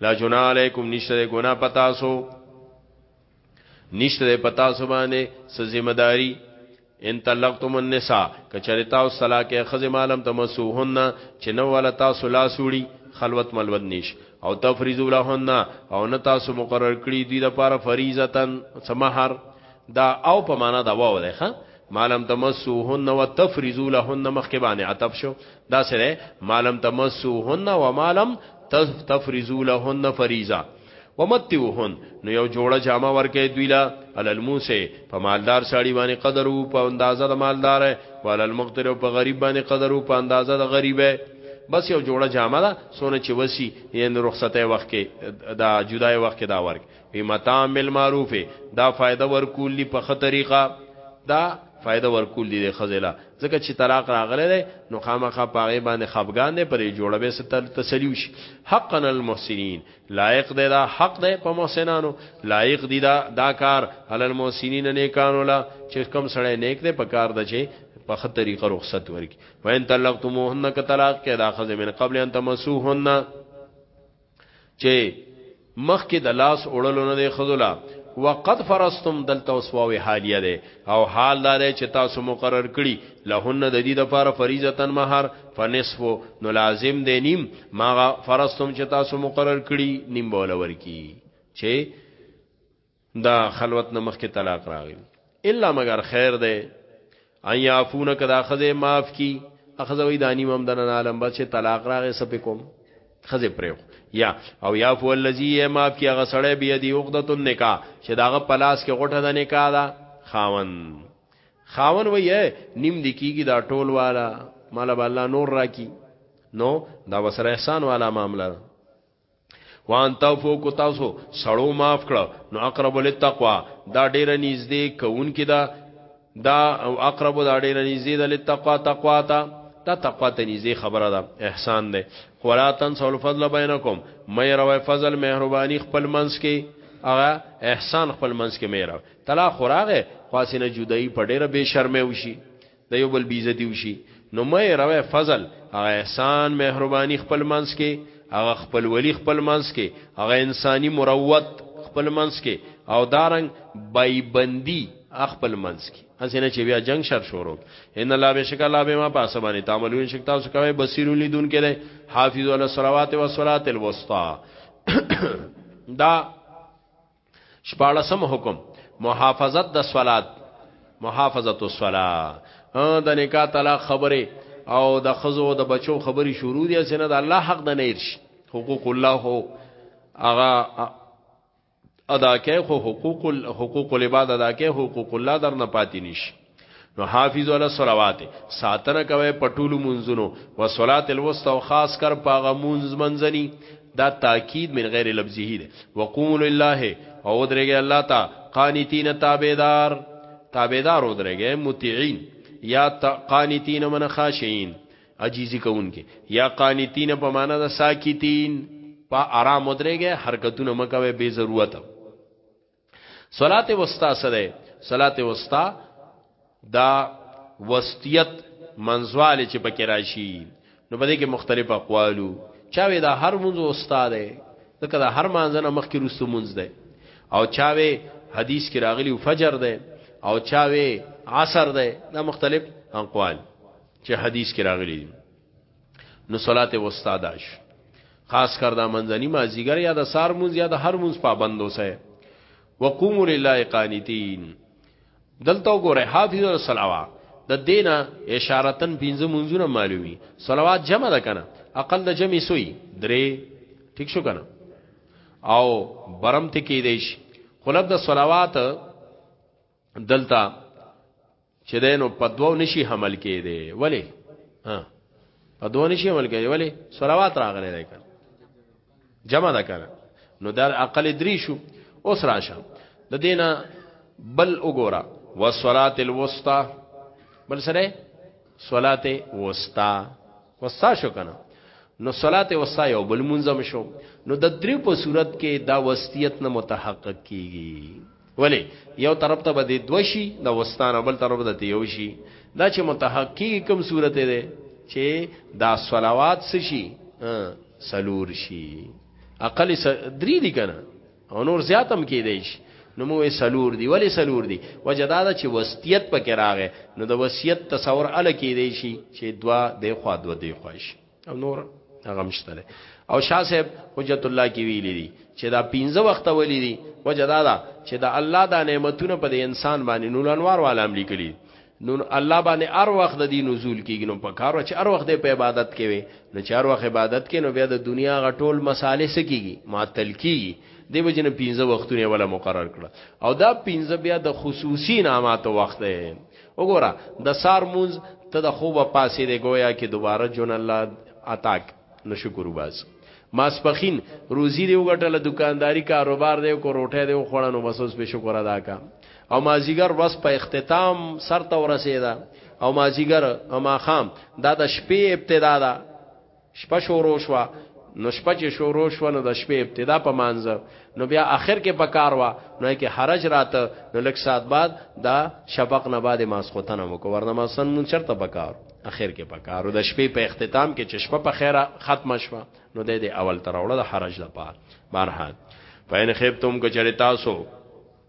لا جنا علیکم نشته ګنا پتاسو نشته په تاسو باندې څه ذمہ داری ان طلقتم النساء کچری تاسو طلاق خزه مالم تمسوهن چې نو ول تاسو لا سوړي خلوت ملوت نش او تفریضو لهن او نه تاسو مقرر کړی دوی د پاره فریضتن سمهر دا او په معنا دا واو ده ښا مالم تمسوهن و تفریضو لهن مخکې باندې عطف شو دا سره مالم تمسوهن و مالم تفریضو لهن فریضه ومتوهن نو یو جوړه جامه ورکې دوی لا علل موسی په مالدار ساړي باندې قدر وو په اندازه د مالدار او علل مقتر په غریب باندې قدر وو په اندازه د غریبه بس یو جوړه جامه ده سونه چې وسی یې نو رخصته وخت کې دا جدای وخت کې دا ورک وی متام بالمعروف دا فائدہ ورکول دی په خه طریقه دا فائدہ ورکول دی د خزلا ځکه چې طلاق راغله ده نو خامخا پاغه باندې خفغان نه پرې جوړه به ستل تسلیو شي حقا المحسنین لایق دی دا حق دی په محسنانو لایق دی دا دا کار علی المحسنین نیکانو لا چې کم سړی نیک دی په کار د چې په خه طریقه رخصت ورکی وین طلقتموهن ک طلاق کې دا خزه من قبل ان تمسوهن چې مخ کې د لاس اورلو نه دی خذلا وقد فرستم دلته وسواوی حالیه ده او حال دار چې تاسو مقرر کړی لهن د دې د فار فریضتن مہر فنصف نو لازم دی نیم ما فرستم چې تاسو مقرر کړی نیم بوله ورکی چې دا خلوت نه مخکې طلاق راغی الا مگر خیر دی ان یعفون کدا خزه معاف کی اخذ وی دانی مم دنن عالم بچ طلاق راغه سپکم خزه پرېو یا او یا فو الذی معاف کی هغه سړی بیا دی عقدۃ النکاح چې داغه پلاس کې غټه د نکاح دا خاون خاون وی نیم دی کیږي دا ټول والا مال الله نور راکی نو دا وسره احسان والا معاملہ وان توفو کو تاسو سړو معاف کړه نو اقرب للتقوا دا ډیره نږدې کون کې دا دا او اقرب دا ډیر نږدې ده لتقوا تقوا ته دا تقوا ته نږدې خبره ده احسان ده ولا تنسوا الفضل بینکم مې روي فضل مهرباني خپل منس کې هغه احسان خپل منس کې مې روي طلاق خوراغه خاصنه جدائی په ډیره بے شرمه وشي د یو بل بیزتی وشي نو مې روي فضل هغه احسان مهرباني خپل منس کې هغه خپل ولی خپل منس کې هغه انساني مروت خپل منس کې او دارنګ بایبندی خپل منځ کې اسنه چې بیا جنگ شر شروع ان الله بشک الله بما پاسبانی تعملون شک تاسو کوي بصیرون لیدون کې ده حافظ علی الصلوات و الصلات الوسطى دا شپاړسم حکم محافظت د صلات محافظت الصلاه د نکاح طلاق خبره او د خزو د بچو خبري شروع دي اسنه د الله حق د نه حقوق الله هو اغا ادا کې خو حقوق حقوق العباد ادا کې حقوق الله در نه پاتې نشي نو حافظ علی الصلوات ساتنه کوي پټولو منځونو و صلات الوسط او خاص کر پاغه منځ منځني دا تاکید من غیر لفظه ده وقوم لله او درګه الله تا قانتین تابعدار تابعدار او درګه مطیعين یا قانتین من خاشعين عجیزی کوونکې یا قانتین په معنا د ساکتین په آرام ودرېږي حرکتونه مکوي بے ضرورت صلات وستا سره صلات وستا دا وستیت منزواله چې پکې راشي نو بده کې مختلف اقوالو چاوي دا هر منځ استاد دی ځکه دا هر مانځنه مخکې رسو منځ دی او چاوي حدیث کې راغلی فجر دی او چاوي عصر دی دا مختلف اقوال چې حدیث کې راغلي دي نو صلات وسطا داش خاص کر دا منځنی مازیګر یا د سار مونږ یا د هر مونږ پابند اوسه وقوموا لله قانتين دلته وګوره حافظ الصلوات د دینه اشارتن پنځه منځونه معلومي صلوات جمع ده کنه اقل د جمع سوی درې ٹھیک شو کنه او برم ته کې دیش خلب د صلوات دلته چې دینو په دوو نشي حمل کېده ولی ها په دوو نشي حمل کېده ولی صلوات راغلي دی کړه جمع ده کړه نو دا عقل درې شو اوس راشه د دینه بل وګوره والصلاه الوسطى بل سره صلات وسطا وسا شو کنه نو صلات وسا یو بل منظم شو نو د درې په صورت کې دا وصیت نه متحقق کیږي ولی یو طرف ته بده دوشي د وستانه بل طرف ته یو شي دا چې متحقق کیږي کوم صورت دی چې دا صلوات سشي سلور شي اقل درې دي کنه او نور زیاتم کې دی شي نو مو سلور دی ولی سلور دی وجدا دا چې وصیت پکې راغې نو د وصیت تصور ال کې دی شي چې دوا د خوا دوا دی خوښ او نور هغه مشتله او شاه صاحب حجت الله کې ویلي دي چې دا پنځه وخت ولې دي وجدا دا چې دا الله دا نعمتونه په انسان باندې نور انوار والا عملی کړي نو الله باندې ار وخت د دین نزول کیږي نو په کار چې ار وخت د په عبادت کې وي نو چې ار وخت عبادت کې نو بیا د دنیا غټول مسالې سکیږي معطل کیږي دی وجه نه پنځه وختونه ولا مقرر کړ او دا پنځه بیا د خصوصي نامات وخت دی وګوره د سار مونز ته د خوب پاسې دی گویا کې دوباره جون الله اتاک نو شکر وباس ماسپخین روزی دی وګټله دکانداری کاروبار دی کو روټه دی خوړنو بس اوس په شکر ادا کا او مازیګر ورځ په اختتام سر ته ورسېده او مازیګر او ماخام دا د شپې ابتدا ده شپه شروع شو نو شپه چې شروع شو نو د شپې ابتدا په مانځه نو بیا اخر کې په کار وا نو کې حرج راته نو لک سات بعد دا شفق نه بعد ماسخوتن مو کو ورنه ما سن مون چرته په کار اخر کې په کار د شپې په اختتام کې چې شپه په خیره ختم شوه نو د دې اول تر وړه د حرج لپاره بهرحال فین خیبتم کو چرتا سو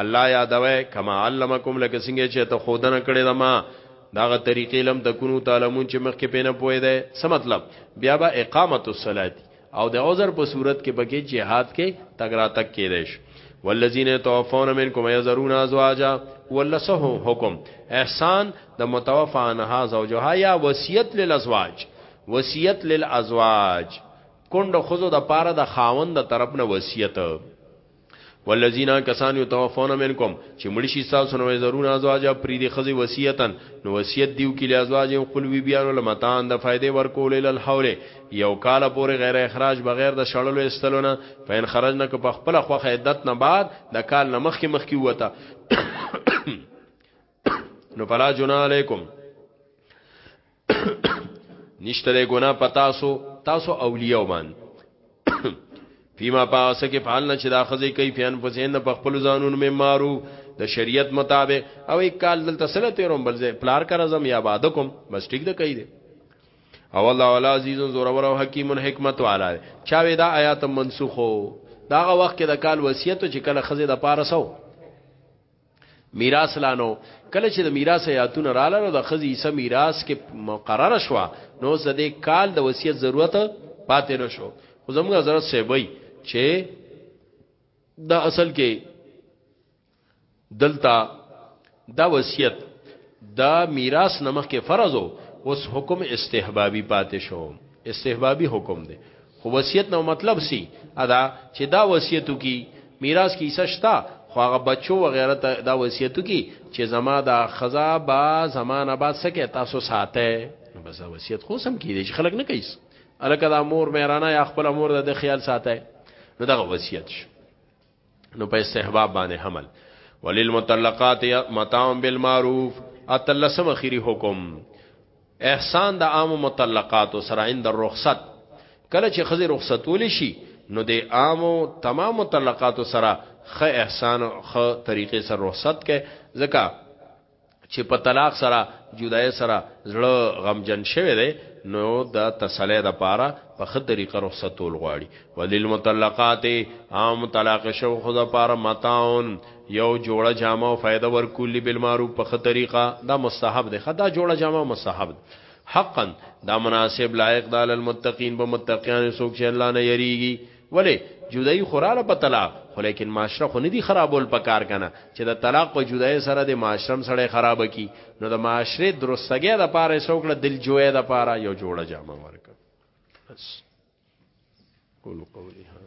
الله یادوي کما علمکم لکه څنګه چې ته خودنه کړې ده ما داغه طریقې لم تکونو تعلمون چې مخکې پینه پوي ده څه مطلب بیا به اقامت الصلاه او د عذر په صورت کې بګي جهاد کې تګرا تک کې دیش والذین توفون منکم یذرون ازواجا ولسه حکم احسان د متوفا عنها زوجها یا وصیت للازواج وصیت للازواج کند خزو د پاره د خاوند د طرف نه وصیت والذین کسان یتوفون منکم چې مړ شي تاسو نو ضرور ازواج پری دی خزي وصیتن نو وصیت دیو کې ازواج خپل وی بیانو لمتان د فائدې ورکول ال حول یو کال پورې غیر اخراج بغیر د شړلو استلونه فین خرجنا که په خپل خوخه عدت نه بعد د کال نه مخکې مخکې وته نو فلا جنا علیکم نشته ده ګناه پتاسو تاسو اولیاء باندې فيما پاسه کې په حال چې دا خزي کوي فیان فسین په خپل ځانون مې مارو د شریعت مطابق او یک کال دلته سره تیروم بل ځای پلار کر زم یا باد کوم بس ټیک ده کوي دي او الله ولا عزیز زور ور او حکیم حکمت والا چا وی دا آیات منسوخو داغه وخت کې د کال وصیت چې کله خزي د پارسو میراث لانو کله چې د میراث آیاتونه رااله نو د خزي حصہ میراث کې مقرر شو نو زده کال د وصیت ضرورت پاتې نه شو خو زموږ حضرت سیبوي چې دا اصل کې دلتا دا وصیت دا میراث نمخ کې فرض او اوس حکم استحبابي پاتې شو استحبابي حکم دی خو وصیت نو مطلب سی ادا چې دا وصیتو کی میراث کی سشتا خو هغه بچو و غیره ته دا وصیتو کی چې زما دا خزا با زمانہ با سکه تاسو ساته بس دا وصیت خو سم کی دی چې خلک نه کیس الکه دا مور مېرانه یا خپل مور د خیال ساته نو دا وصیت شو نو په استحباب باندې حمل وللمطلقات متاع بالمعروف اتلسم اخیری حکم احسان د عام مطلقات سره عند الرخصت کله چې خزي رخصتول شي نو د عام تمام مطلقات سره خ احسان خ طریقې سره رخصت کې ځکه چې په طلاق سره جدای سره زړه غمجن شوی دی نو د تسلی د پاره په خه طریقه رخصتول غواړي وللمطلقات عام طلاق شو خو د پاره متاون یو جوړه جامه او فائدہ ورکول بالمعروف په خه طریقه دا مستحب دی خدا جوړه جامه مستحب دی حقا دا مناسب لایق د المتقین به متقین سوک چې الله نه یریږي ولی جدای خوراله په طلاق خو لیکن معاشره خو ندی خرابول په کار کنه چې د طلاق په جدای سره د معاشرم سره خراب کی نو د معاشره درستګی د پاره سوکړه دل جوې د پاره یو جوړه جامه ورک بس قولوا قولي هذا